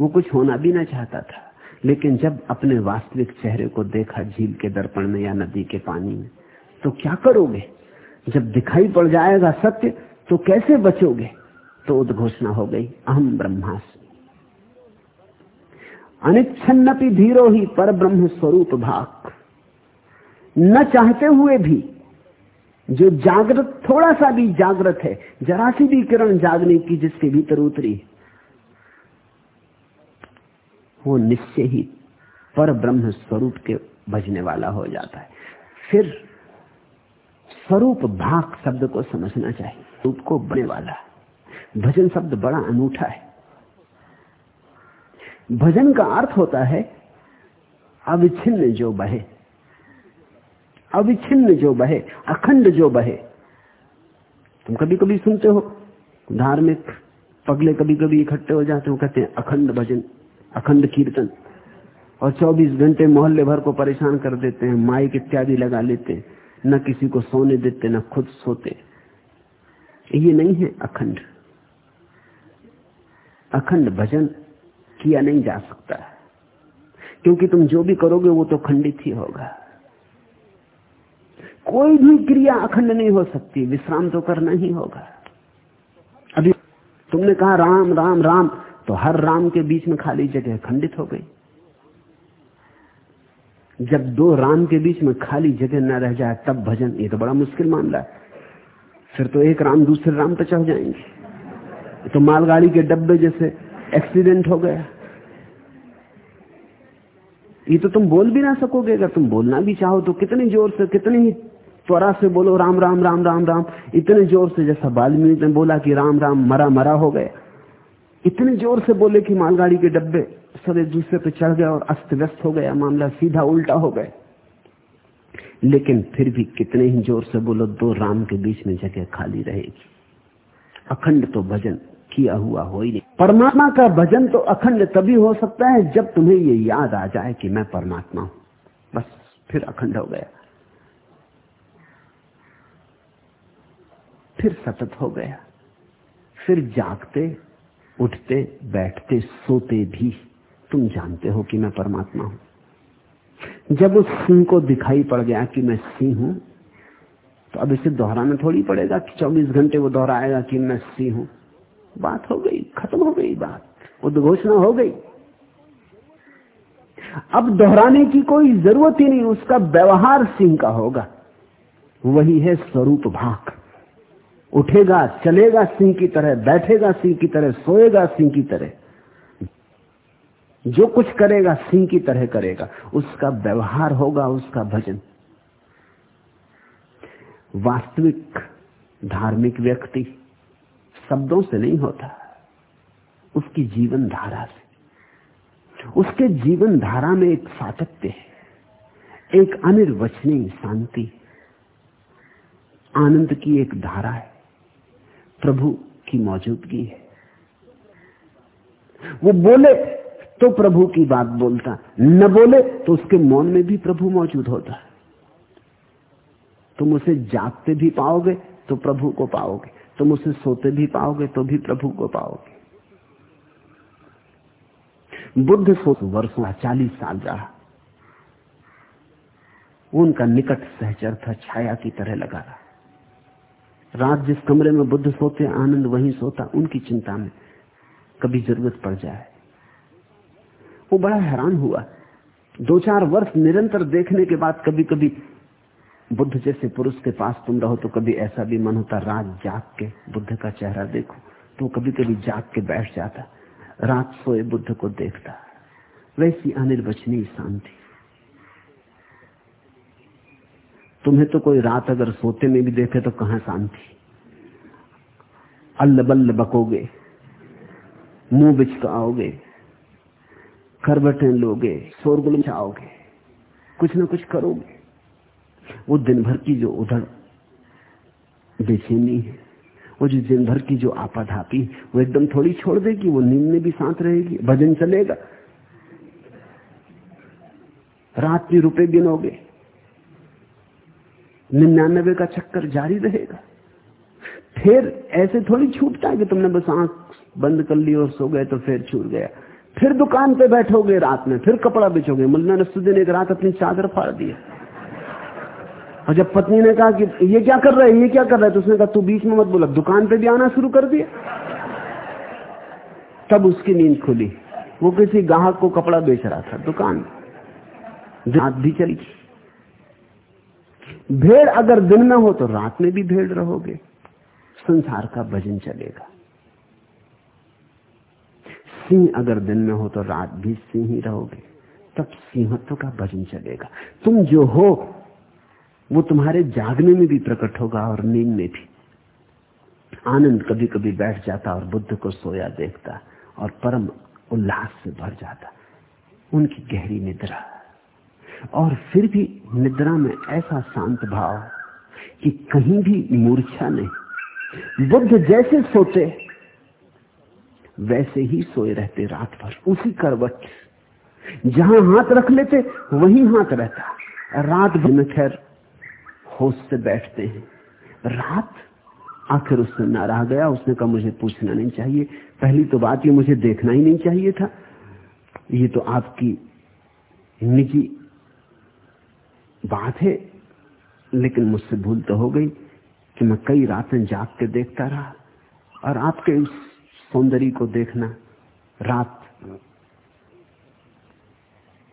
वो कुछ होना भी ना चाहता था। लेकिन जब अपने वास्तविक चेहरे को देखा झील के दर्पण में या नदी के पानी में तो क्या करोगे? जब दिखाई पड़ जाएगा सत्य तो कैसे बचोगे? तो उद्घोषणा हो गई। अहम ब्रह्मास्मि। अनिच्छन्नपि धीरो ही पर ब्रह्म स्वरूप भाग न चाहते हुए भी, जो जागृत, थोड़ा सा भी जागृत है, जरा सी भी किरण जागने की जिसके भीतर उतरी, वो निश्चय ही पर ब्रह्म स्वरूप के भजने वाला हो जाता है। फिर स्वरूप भाग शब्द को समझना चाहिए। रूप को बने वाला। भजन शब्द बड़ा अनूठा है। भजन का अर्थ होता है अविच्छिन्न जो बहे। अविच्छिन्न जो बहे, अखंड जो बहे। तुम कभी कभी सुनते हो, धार्मिक पगले कभी कभी इकट्ठे हो जाते हो कहते हैं, अखंड भजन, अखंड कीर्तन। और 24 घंटे मोहल्ले भर को परेशान कर देते हैं, माइक इत्यादि लगा लेते हैं, न किसी को सोने देते, न खुद सोते। ये नहीं है अखंड। अखंड भजन किया नहीं जा सकता। क्योंकि तुम जो भी करोगे वो तो खंडित ही होगा। कोई भी क्रिया अखंड नहीं हो सकती, विश्राम तो करना ही होगा। अभी तुमने कहा राम राम राम तो हर राम के बीच में खाली जगह खंडित हो गई। जब दो राम के बीच में खाली जगह न रह जाए, तब भजन, ये तो बड़ा मुश्किल मामला है। फिर तो एक राम, दूसरे राम पर चढ़ जाएँगे। तो मालगाड़ी के डब्बे जैसे एक्सीडेंट हो गया। ये तो तुम बोल भी ना सकोगे, अगर तुम बोलना भी चाहो तो कितनी ज़ोर से, कितनी ही त्वरा से बोलो, राम राम राम राम राम। इतने ज़ोर से जैसा वाल्मीकि ने बोला कि राम राम, मरा मरा हो गए इतने ज़ोर से बोले कि मालगाड़ी के डब्बे सब एक दूसरे पे चढ़ गए और अस्त व्यस्त हो गया, मामला सीधा उल्टा हो गए लेकिन फिर भी कितने ही ज़ोर से बोलो, दो राम के बीच में जगह खाली रहेगी। अखंड तो भजन। किया हुआ हो ही नहीं। परमात्मा का भजन तो अखंड तभी हो सकता है जब तुम्हें ये याद आ जाए कि मैं परमात्मा हूँ। बस, फिर अखंड हो गया। फिर सतत हो गया। फिर जागते, उठते, बैठते, सोते भी तुम जानते हो कि मैं परमात्मा हूँ। जब उस सिंह को दिखाई पड़ गया कि मैं सिंह हूँ तो अब इसे दोहराना थोड़ी पड़ेगा कि 24 घंटे वो दोहराएगा कि मैं सी हूँ। बात हो गई, खत्म हो गई बात, उद्घोषणा हो गई। अब दोहराने की कोई ज़रूरत ही नहीं, उसका व्यवहार सिंह का होगा। वही है स्वरूप भाग। उठेगा, चलेगा सिंह की तरह, बैठेगा सिंह की तरह, सोएगा सिंह की तरह। जो कुछ करेगा, सिंह की तरह करेगा। उसका व्यवहार होगा, उसका भजन। वास्तविक, धार्मिक व्यक्ति शब्दों से नहीं होता। उसकी जीवन धारा से। उसके जीवन धारा में एक सातत्य है। एक अनिर्वचनीय शांति। आनंद की एक धारा है। प्रभु की मौजूदगी है। वो बोले तो प्रभु की बात बोलता। न बोले तो उसके मौन में भी प्रभु मौजूद होता। तुम उसे जागते भी पाओगे तो प्रभु को पाओगे। तुम उसे सोते भी पाओगे तो भी प्रभु को पाओगे। बुद्ध सो वर्षों चालीस साल रहा। उनका निकट सहचर था, छाया की तरह लगा रहा। रात जिस कमरे में बुद्ध सोते, आनंद वहीं सोता, उनकी चिंता में कभी ज़रूरत पड़ जाए। वो बड़ा हैरान हुआ। दो चार वर्ष निरंतर देखने के बाद कभी कभी बुद्ध जैसे पुरुष के पास तुम रहो तो कभी ऐसा भी मन होता, रात जाग के बुद्ध का चेहरा देखो तो कभी कभी जाग के बैठ जाता, रात सोए बुद्ध को देखता। वैसी अनिर्वचनीय शांति। तुम्हें तो कोई रात अगर सोते में भी देखे तो कहाँ शांति? अल्ल बल्ल बकोगे, मुँह बिच आओगे करबटे लोगे, शोरगुल चाओगे कुछ ना कुछ करोगे। वो दिन भर की जो उधर बेचैनी है, वो जो दिन भर की जो आपाधापी वो एकदम थोड़ी छोड़ देगी, वो नींद में भी साथ रहेगी, भजन चलेगा। रात भी रुपए गिनोगे निन्यानबे का चक्कर जारी रहेगा। फिर ऐसे थोड़ी छूटता है कि तुमने बस आँख बंद कर ली और सो गए तो फिर छूट गया। फिर दुकान पे बैठोगे रात में, फिर कपड़ा बेचोगे। मुल्ला नसुद्दीन एक रात अपनी चादर फाड़ दिया और जब पत्नी ने कहा कि ये क्या कर रहा है, ये क्या कर रहा है तो उसने कहा, तू बीच में मत बोला, दुकान पे भी आना शुरू कर दिया। तब उसकी नींद खुली। वो किसी ग्राहक को कपड़ा बेच रहा था, दुकान रात भी चली भेड़ अगर दिन में हो तो रात में भी भेड़ रहोगे। संसार का भजन चलेगा। सिंह अगर दिन में हो तो रात भी सिंह ही रहोगे। तब सिंहत्व का भजन चलेगा। तुम जो हो वो तुम्हारे जागने में भी प्रकट होगा और नींद में भी। आनंद कभी कभी बैठ जाता और बुद्ध को सोया देखता और परम उल्लास से भर जाता। उनकी गहरी निद्रा। और फिर भी निद्रा में ऐसा शांत भाव कि कहीं भी मूर्छा नहीं। बुद्ध जैसे सोते, वैसे ही सोए रहते रात भर। उसी करवट, जहाँ हाथ रख लेते, वहीं हाथ रहता। रात भर में खैर होश से बैठते हैं। रात आखिर उससे ना रह गया, उसने कहा, मुझे पूछना नहीं चाहिए। पहली तो बात ये, मुझे देखना ही नहीं चाहिए था। ये तो आपकी निजी बात है, लेकिन मुझसे भूल तो हो गई कि मैं कई रातें जाग के देखता रहा और आपके उस सौंदर्य को देखना, रात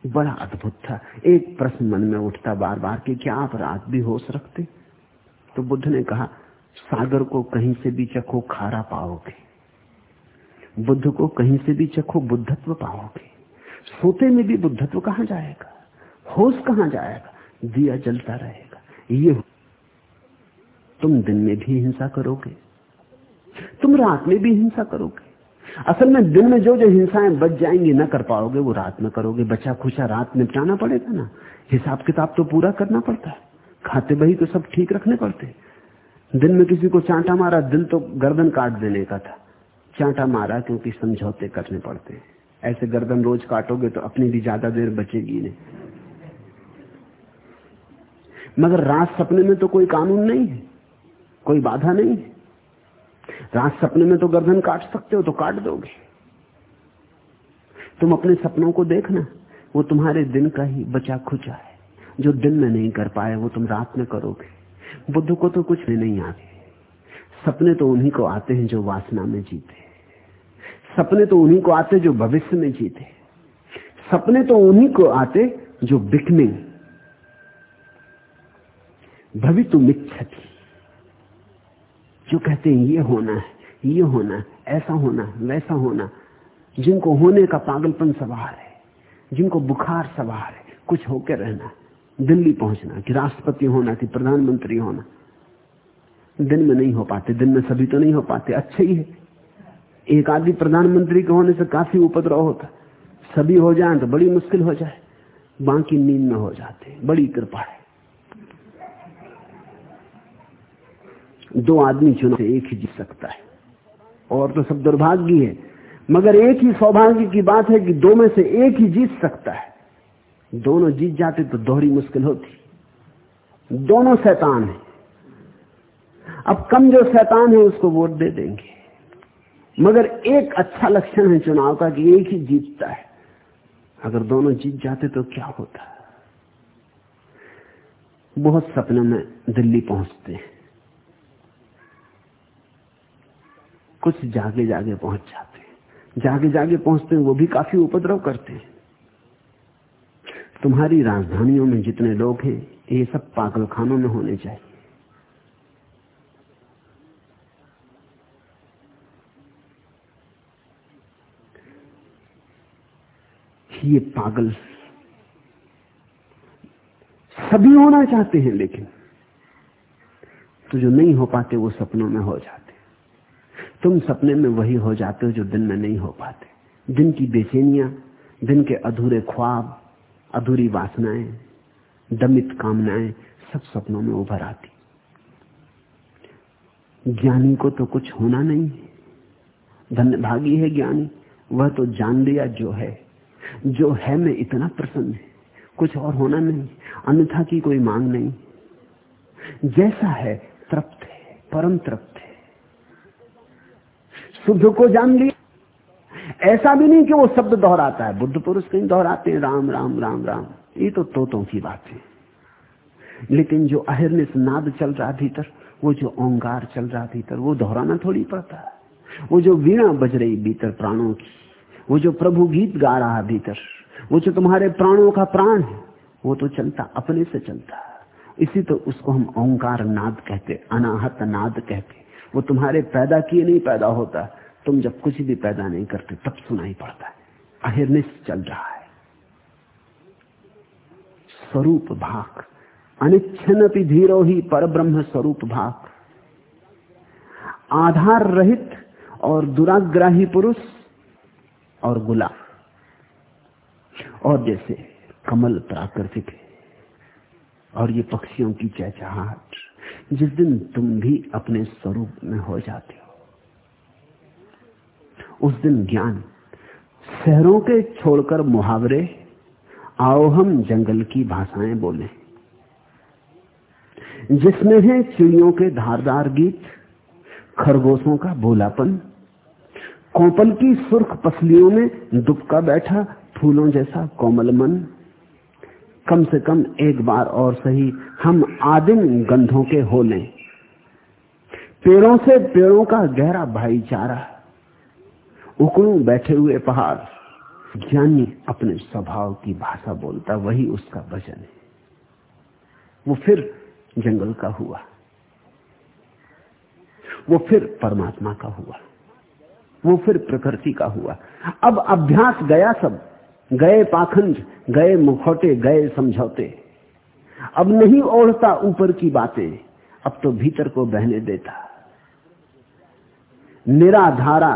बड़ा अद्भुत था। एक प्रश्न मन में उठता बार बार कि क्या आप रात भी होश रखते? तो बुद्ध ने कहा, सागर को कहीं से भी चखो खारा पाओगे। बुद्ध को कहीं से भी चखो बुद्धत्व पाओगे। सोते में भी बुद्धत्व कहाँ जाएगा? होश कहाँ जाएगा? दिया जलता रहेगा। ये तुम दिन में भी हिंसा करोगे। तुम रात में भी हिंसा करोगे। असल में दिन में जो जो हिंसाएँ बच जाएँगी, ना कर पाओगे, वो रात में करोगे। बचा खुचा रात निपटाना पड़ेगा ना। हिसाब किताब तो पूरा करना पड़ता है। खाते बही तो सब ठीक रखने पड़ते। दिन में किसी को चांटा मारा, दिल तो गर्दन काट देने का था। चांटा मारा क्योंकि समझौते करने पड़ते। ऐसे गर्दन रोज काटोगे तो अपनी भी ज़्यादा देर बचेगी नहीं। मगर रात सपने में तो कोई कानून नहीं है। कोई बाधा नहीं है। रात सपने में तो गर्दन काट सकते हो तो काट दोगे। तुम अपने सपनों को देखना, वो तुम्हारे दिन का ही बचा खुचा है। जो दिन में नहीं कर पाए, वो तुम रात में करोगे। बुद्ध को तो कुछ भी नहीं आते। सपने तो उन्हीं को आते हैं जो वासना में जीते। सपने तो उन्हीं को आते जो भविष्य में जीते। सपने तो उन्हीं को आते जो बिकनिंग भवितु मिच्छति जो कहते हैं, ये होना है, ये होना है, ऐसा होना वैसा होना जिनको होने का पागलपन सवार है, जिनको बुखार सवार है, कुछ होकर रहना दिल्ली पहुँचना कि राष्ट्रपति होना कि प्रधानमंत्री होना दिन में नहीं हो पाते, दिन में सभी तो नहीं हो पाते अच्छा ही है। एक आदमी प्रधानमंत्री के होने से काफ़ी उपद्रव होता सभी हो जाए तो बड़ी मुश्किल हो जाए। बाकी नींद में हो जाते बड़ी कृपा है। दो आदमी चुनाव से एक ही जीत सकता है। और तो सब दुर्भाग्य है। मगर एक ही सौभाग्य की बात है कि दो में से एक ही जीत सकता है। दोनों जीत जाते तो दोहरी मुश्किल होती। दोनों शैतान है। अब कम जो शैतान है, उसको वोट दे देंगे। मगर एक अच्छा लक्षण है चुनाव का कि एक ही जीतता है। अगर दोनों जीत जाते तो क्या होता? बहुत सपनों में दिल्ली पहुँचते हैं। कुछ जागे जागे पहुँच जाते हैं। जागे जागे पहुँचते हैं, वो भी काफ़ी उपद्रव करते हैं। तुम्हारी राजधानियों में जितने लोग हैं, ये सब पागलखानों में होने चाहिए। ये पागल सभी होना चाहते हैं, लेकिन तो जो नहीं हो पाते, वो सपनों में हो जाते तुम सपने में वही हो जाते हो जो दिन में नहीं हो पाते। दिन की बेचैनियाँ, दिन के अधूरे ख्वाब, अधूरी वासनाएँ, दमित कामनाएँ सब सपनों में उभर आती। ज्ञानी को तो कुछ होना नहीं धन्य भागी है ज्ञानी, वह तो जान लिया जो है। जो है मैं इतना प्रसन्न है, कुछ और होना नहीं, अन्यथा की कोई मांग नहीं। जैसा है, तृप्त है, परम तृप्त शुद्ध को जान लिया। ऐसा भी नहीं कि वो शब्द दोहराता है। बुद्ध पुरुष कहीं दोहराते हैं, राम राम राम राम। ये तो तोतों की बात है। लेकिन जो अहिर्निश नाद चल रहा भीतर, वो जो ओंकार चल रहा भीतर, वो दोहराना थोड़ी पड़ता है। वो जो वीणा बज रही भीतर प्राणों की, वो जो प्रभु गीत गा रहा भीतर, वो जो तुम्हारे प्राणों का प्राण है, वो तो चलता, अपने से चलता इसी तो उसको हम ओंकार नाद कहते अनाहत नाद कहते वो तुम्हारे पैदा किए नहीं पैदा होता। तुम जब कुछ भी पैदा नहीं करते, तब सुनाई पड़ता है। अहिर्निश चल रहा है। स्वरूप भाग। अनिच्छन धीरो ही पर ब्रह्म स्वरूप भाग। आधार रहित और दुराग्राही पुरुष और गुलाब और जैसे कमल प्राकृतिक है, और ये पक्षियों की चहचहाट जिस दिन तुम भी अपने स्वरूप में हो जाते हो, उस दिन ज्ञान शहरों के छोड़कर मुहावरे, आओ हम जंगल की भाषाएँ बोले, जिसमें है चिड़ियों के धारदार गीत, खरगोशों का भोलापन, कोपल की सुर्ख पसलियों में दुबका बैठा फूलों जैसा कोमल मन कम से कम एक बार और सही हम आदिम गंधों के हो लें पेड़ों से पेड़ों का गहरा भाईचारा, उकड़ू बैठे हुए पहाड़, ज्ञानी अपने स्वभाव की भाषा बोलता, वही उसका भजन है। वो फिर जंगल का हुआ। वो फिर परमात्मा का हुआ। वो फिर प्रकृति का हुआ। अब अभ्यास गया सब। गए पाखंड, गए मुखौटे, गए समझौते। अब नहीं ओढ़ता ऊपर की बातें, अब तो भीतर को बहने देता। निराधारा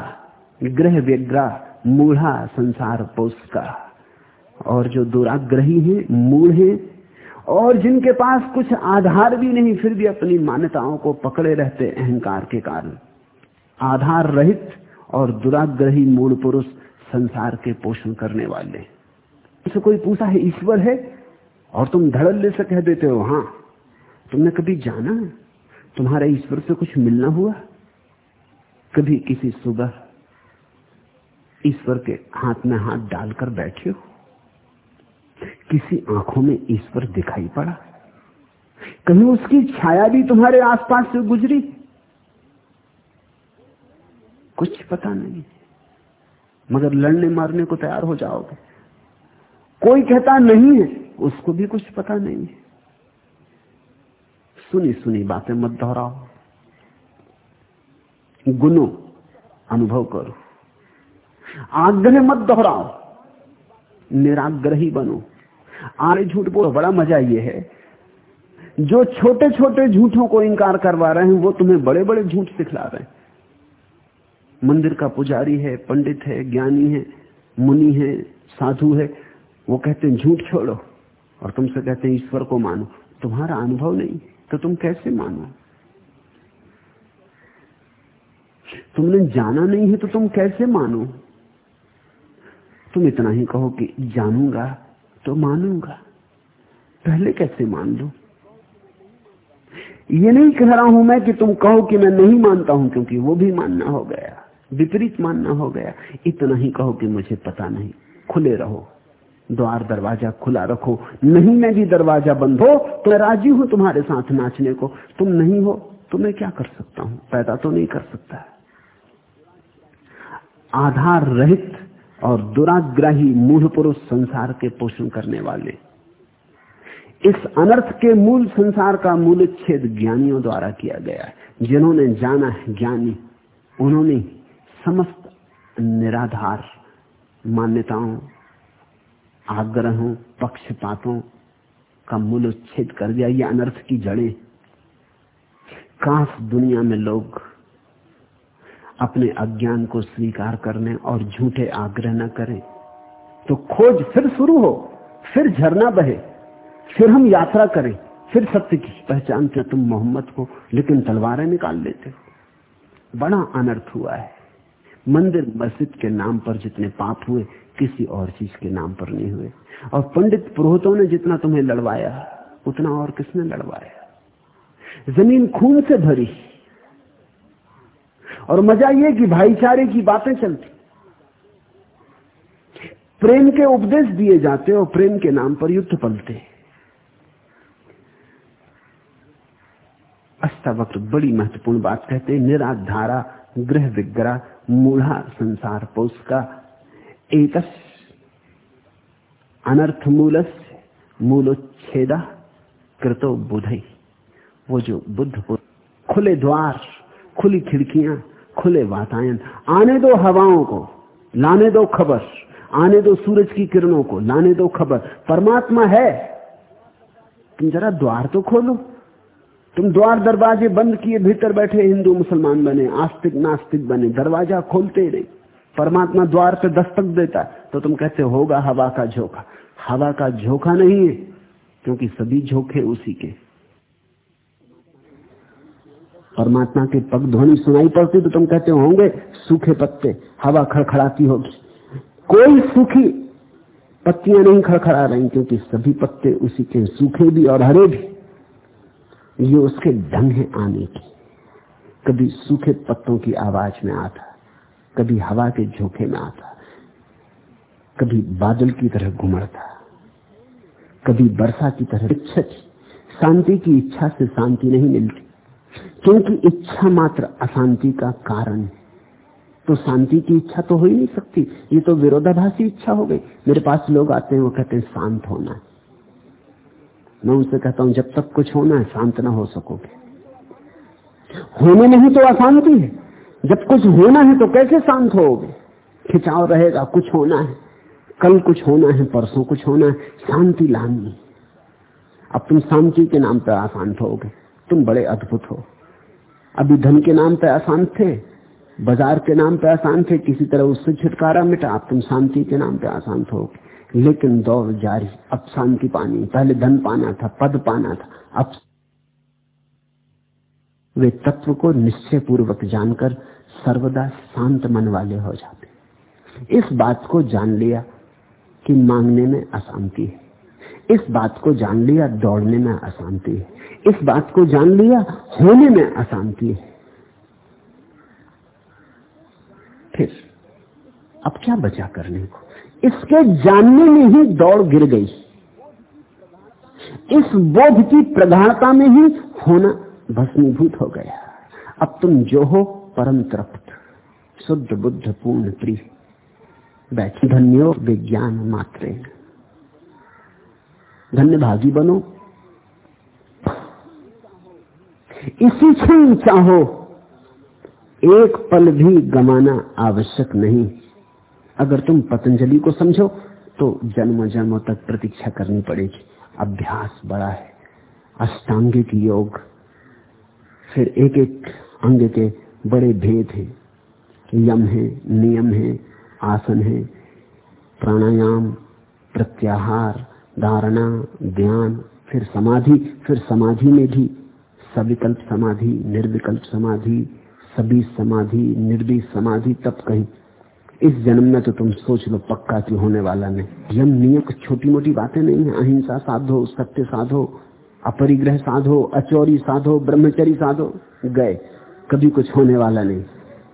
ग्रह व्यग्रह मूढ़ा संसार पोष का और जो दुराग्रही है, मूढ़ है, और जिनके पास कुछ आधार भी नहीं, फिर भी अपनी मान्यताओं को पकड़े रहते अहंकार के कारण। आधार रहित और दुराग्रही मूल पुरुष संसार के पोषण करने वाले। उसे कोई पूछा है, ईश्वर है? और तुम धड़ल्ले से कह देते हो हाँ। तुमने कभी जाना? तुम्हारे ईश्वर से कुछ मिलना हुआ? कभी किसी सुबह ईश्वर के हाथ में हाथ डालकर बैठे हो? किसी आँखों में ईश्वर दिखाई पड़ा? कहीं उसकी छाया भी तुम्हारे आसपास से गुजरी? कुछ पता नहीं। मगर लड़ने मारने को तैयार हो जाओगे। कोई कहता नहीं है, उसको भी कुछ पता नहीं है। सुनी सुनी बातें मत दोहराओ। गुनो, अनुभव करो। आग्रह मत दोहराओ। निराग्रही बनो। आरे झूठ बोलो, बड़ा मज़ा ये है। जो छोटे छोटे झूठों को इंकार करवा रहे हैं, वो तुम्हें बड़े बड़े झूठ सिखला रहे हैं। मंदिर का पुजारी है, पंडित है, ज्ञानी है, मुनि है, साधु है, वो कहते हैं, झूठ छोड़ो। और तुमसे कहते हैं, ईश्वर को मानो। तुम्हारा अनुभव नहीं तो तुम कैसे मानो? तुमने जाना नहीं है तो तुम कैसे मानो? तुम इतना ही कहो कि जानूँगा तो मानूँगा। पहले कैसे मान लो? ये नहीं कह रहा हूँ मैं कि तुम कहो कि मैं नहीं मानता हूँ, क्योंकि वो भी मानना हो गया। विपरीत मानना हो गया। इतना ही कहो कि मुझे पता नहीं। खुले रहो। द्वार दरवाज़ा खुला रखो। नहीं मैं भी दरवाज़ा बंद हो तो मैं राज़ी हूँ तुम्हारे साथ नाचने को। तुम नहीं हो तो मैं क्या कर सकता हूँ? पैदा तो नहीं कर सकता। आधार रहित और दुराग्राही मूढ़ पुरुष संसार के पोषण करने वाले। इस अनर्थ के मूल संसार का मूल छेद ज्ञानियों द्वारा किया गया है। जिन्होंने जाना है ज्ञानी, उन्होंने समस्त निराधार मान्यताओं, आग्रहों, पक्षपातों का मूल उच्छेद कर दिया। ये अनर्थ की जड़ें। काश दुनिया में लोग अपने अज्ञान को स्वीकार करने और झूठे आग्रह न करें तो खोज फिर शुरू हो, फिर झरना बहे, फिर हम यात्रा करें, फिर सत्य की पहचानते तुम मोहम्मद को, लेकिन तलवारें निकाल लेते हो। बड़ा अनर्थ हुआ है। मंदिर मस्जिद के नाम पर जितने पाप हुए, किसी और चीज़ के नाम पर नहीं हुए। और पंडित पुरोहितों ने जितना तुम्हें लड़वाया, उतना और किसने लड़वाया? ज़मीन खून से भरी। और मज़ा यह कि भाईचारे की बातें चलती। प्रेम के उपदेश दिए जाते और प्रेम के नाम पर युद्ध पलते। अष्टावक्र बड़ी महत्वपूर्ण बात कहते, निराधारा ग्रह विग्रह मूढ़ा संसार पोष का एक अनर्थ मूलस मूलोच्छेदा कृतो बुधई वो जो बुद्ध खुले द्वार, खुली खिड़कियाँ, खुले वातायन, आने दो हवाओं को, लाने दो खबर, आने दो सूरज की किरणों को, लाने दो खबर। परमात्मा है। तुम जरा द्वार तो खोलो। तुम द्वार दरवाजे बंद किए भीतर बैठे हिंदू मुसलमान बने, आस्तिक नास्तिक बने, दरवाज़ा खोलते नहीं। परमात्मा द्वार पे दस्तक देता तो तुम कहते होगा हवा का झोंका। हवा का झोंका नहीं है, क्योंकि सभी झोंके उसी के। परमात्मा के पग ध्वनि सुनाई पड़ती तो तुम कहते होंगे सूखे पत्ते, हवा खड़खड़ाती होगी। कोई सूखी पत्तियाँ नहीं खड़खड़ा रही, क्योंकि सभी पत्ते उसी के, सूखे भी और हरे भी। ये उसके ढंग है आने की। कभी सूखे पत्तों की आवाज़ में आता, कभी हवा के झोंके में आता, कभी बादल की तरह घुमड़ता, कभी वर्षा की तरह इच्छा शांति की इच्छा से शांति नहीं मिलती। क्योंकि इच्छा मात्र अशांति का कारण है। तो शांति की इच्छा तो हो ही नहीं सकती। ये तो विरोधाभासी इच्छा हो गई। मेरे पास लोग आते हैं, वो कहते हैं शांत होना। मैं उनसे कहता हूँ, जब तक कुछ होना है, शांत ना हो सकोगे। होने नहीं तो अशांति है। जब कुछ होना है तो कैसे शांत होगे? खिंचाव रहेगा, कुछ होना है। कल कुछ होना है, परसों कुछ होना है। शांति लानी। अब तुम शांति के नाम पर अशांत होगे। तुम बड़े अद्भुत हो। अभी धन के नाम पर अशांत थे, बाज़ार के नाम पर अशांत थे, किसी तरह उससे छुटकारा मिटा। अब तुम शांति के नाम पर अशांत होगे। लेकिन दौड़ जारी। अब शांति पानी। पहले धन पाना था, पद पाना था। अब वे तत्व को निश्चय पूर्वक जानकर सर्वदा शांत मन वाले हो जाते। इस बात को जान लिया कि मांगने में अशांति है। इस बात को जान लिया, दौड़ने में अशांति है। इस बात को जान लिया, होने में अशांति है। फिर अब क्या बचा करने को? इसके जानने में ही दौड़ गिर गई। इस बोध की प्रधानता में ही होना भस्मीभूत हो गया। अब तुम जो हो, परम तृप्त, शुद्ध, बुद्ध, पूर्ण, प्रिय, बैठ धन्यो विज्ञान मात्रे। धन्य भागी बनो। इसी क्षण चाहो, एक पल भी गमाना आवश्यक नहीं। अगर तुम पतंजलि को समझो तो जन्म जन्मों तक प्रतीक्षा करनी पड़ेगी। अभ्यास बड़ा है। अष्टांगिक योग। फिर एक एक अंग के बड़े भेद हैं। यम है, नियम है, आसन है। प्राणायाम, प्रत्याहार, धारणा, ध्यान, फिर समाधि फिर समाधि में भी। सविकल्प समाधि, निर्विकल्प समाधि, सभी समाधि निर्वी समाधि तब कहीं इस जन्म में तो तुम सोच लो पक्का कि होने वाला नहीं। यम नियम छोटी मोटी बातें नहीं है। अहिंसा साधो, सत्य साधो, अपरिग्रह साधो, अचौरी साधो, ब्रह्मचरी साधो, गए। कभी कुछ होने वाला नहीं।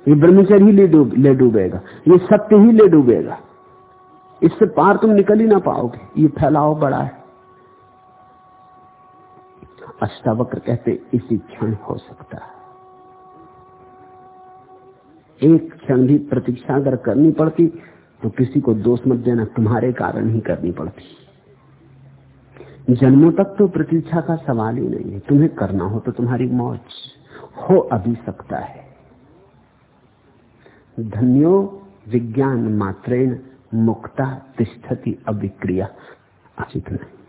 ये ब्रह्मचर्य ही ले ले डूबेगा। ये सत्य ही ले डूबेगा। इससे पार तुम निकल ही ना पाओगे। ये फैलाव बड़ा है। अष्टावक्र कहते, इसी क्षण हो सकता है। एक क्षण भी प्रतीक्षा अगर करनी पड़ती तो किसी को दोष मत देना, तुम्हारे कारण ही करनी पड़ती। जन्मों तक तो प्रतीक्षा का सवाल ही नहीं है। तुम्हें करना हो तो तुम्हारी मौज हो अभी सकता है। धन्यो विज्ञान मात्रेण मुक्ता तिष्ठति अभिक्रिया। अचित नहीं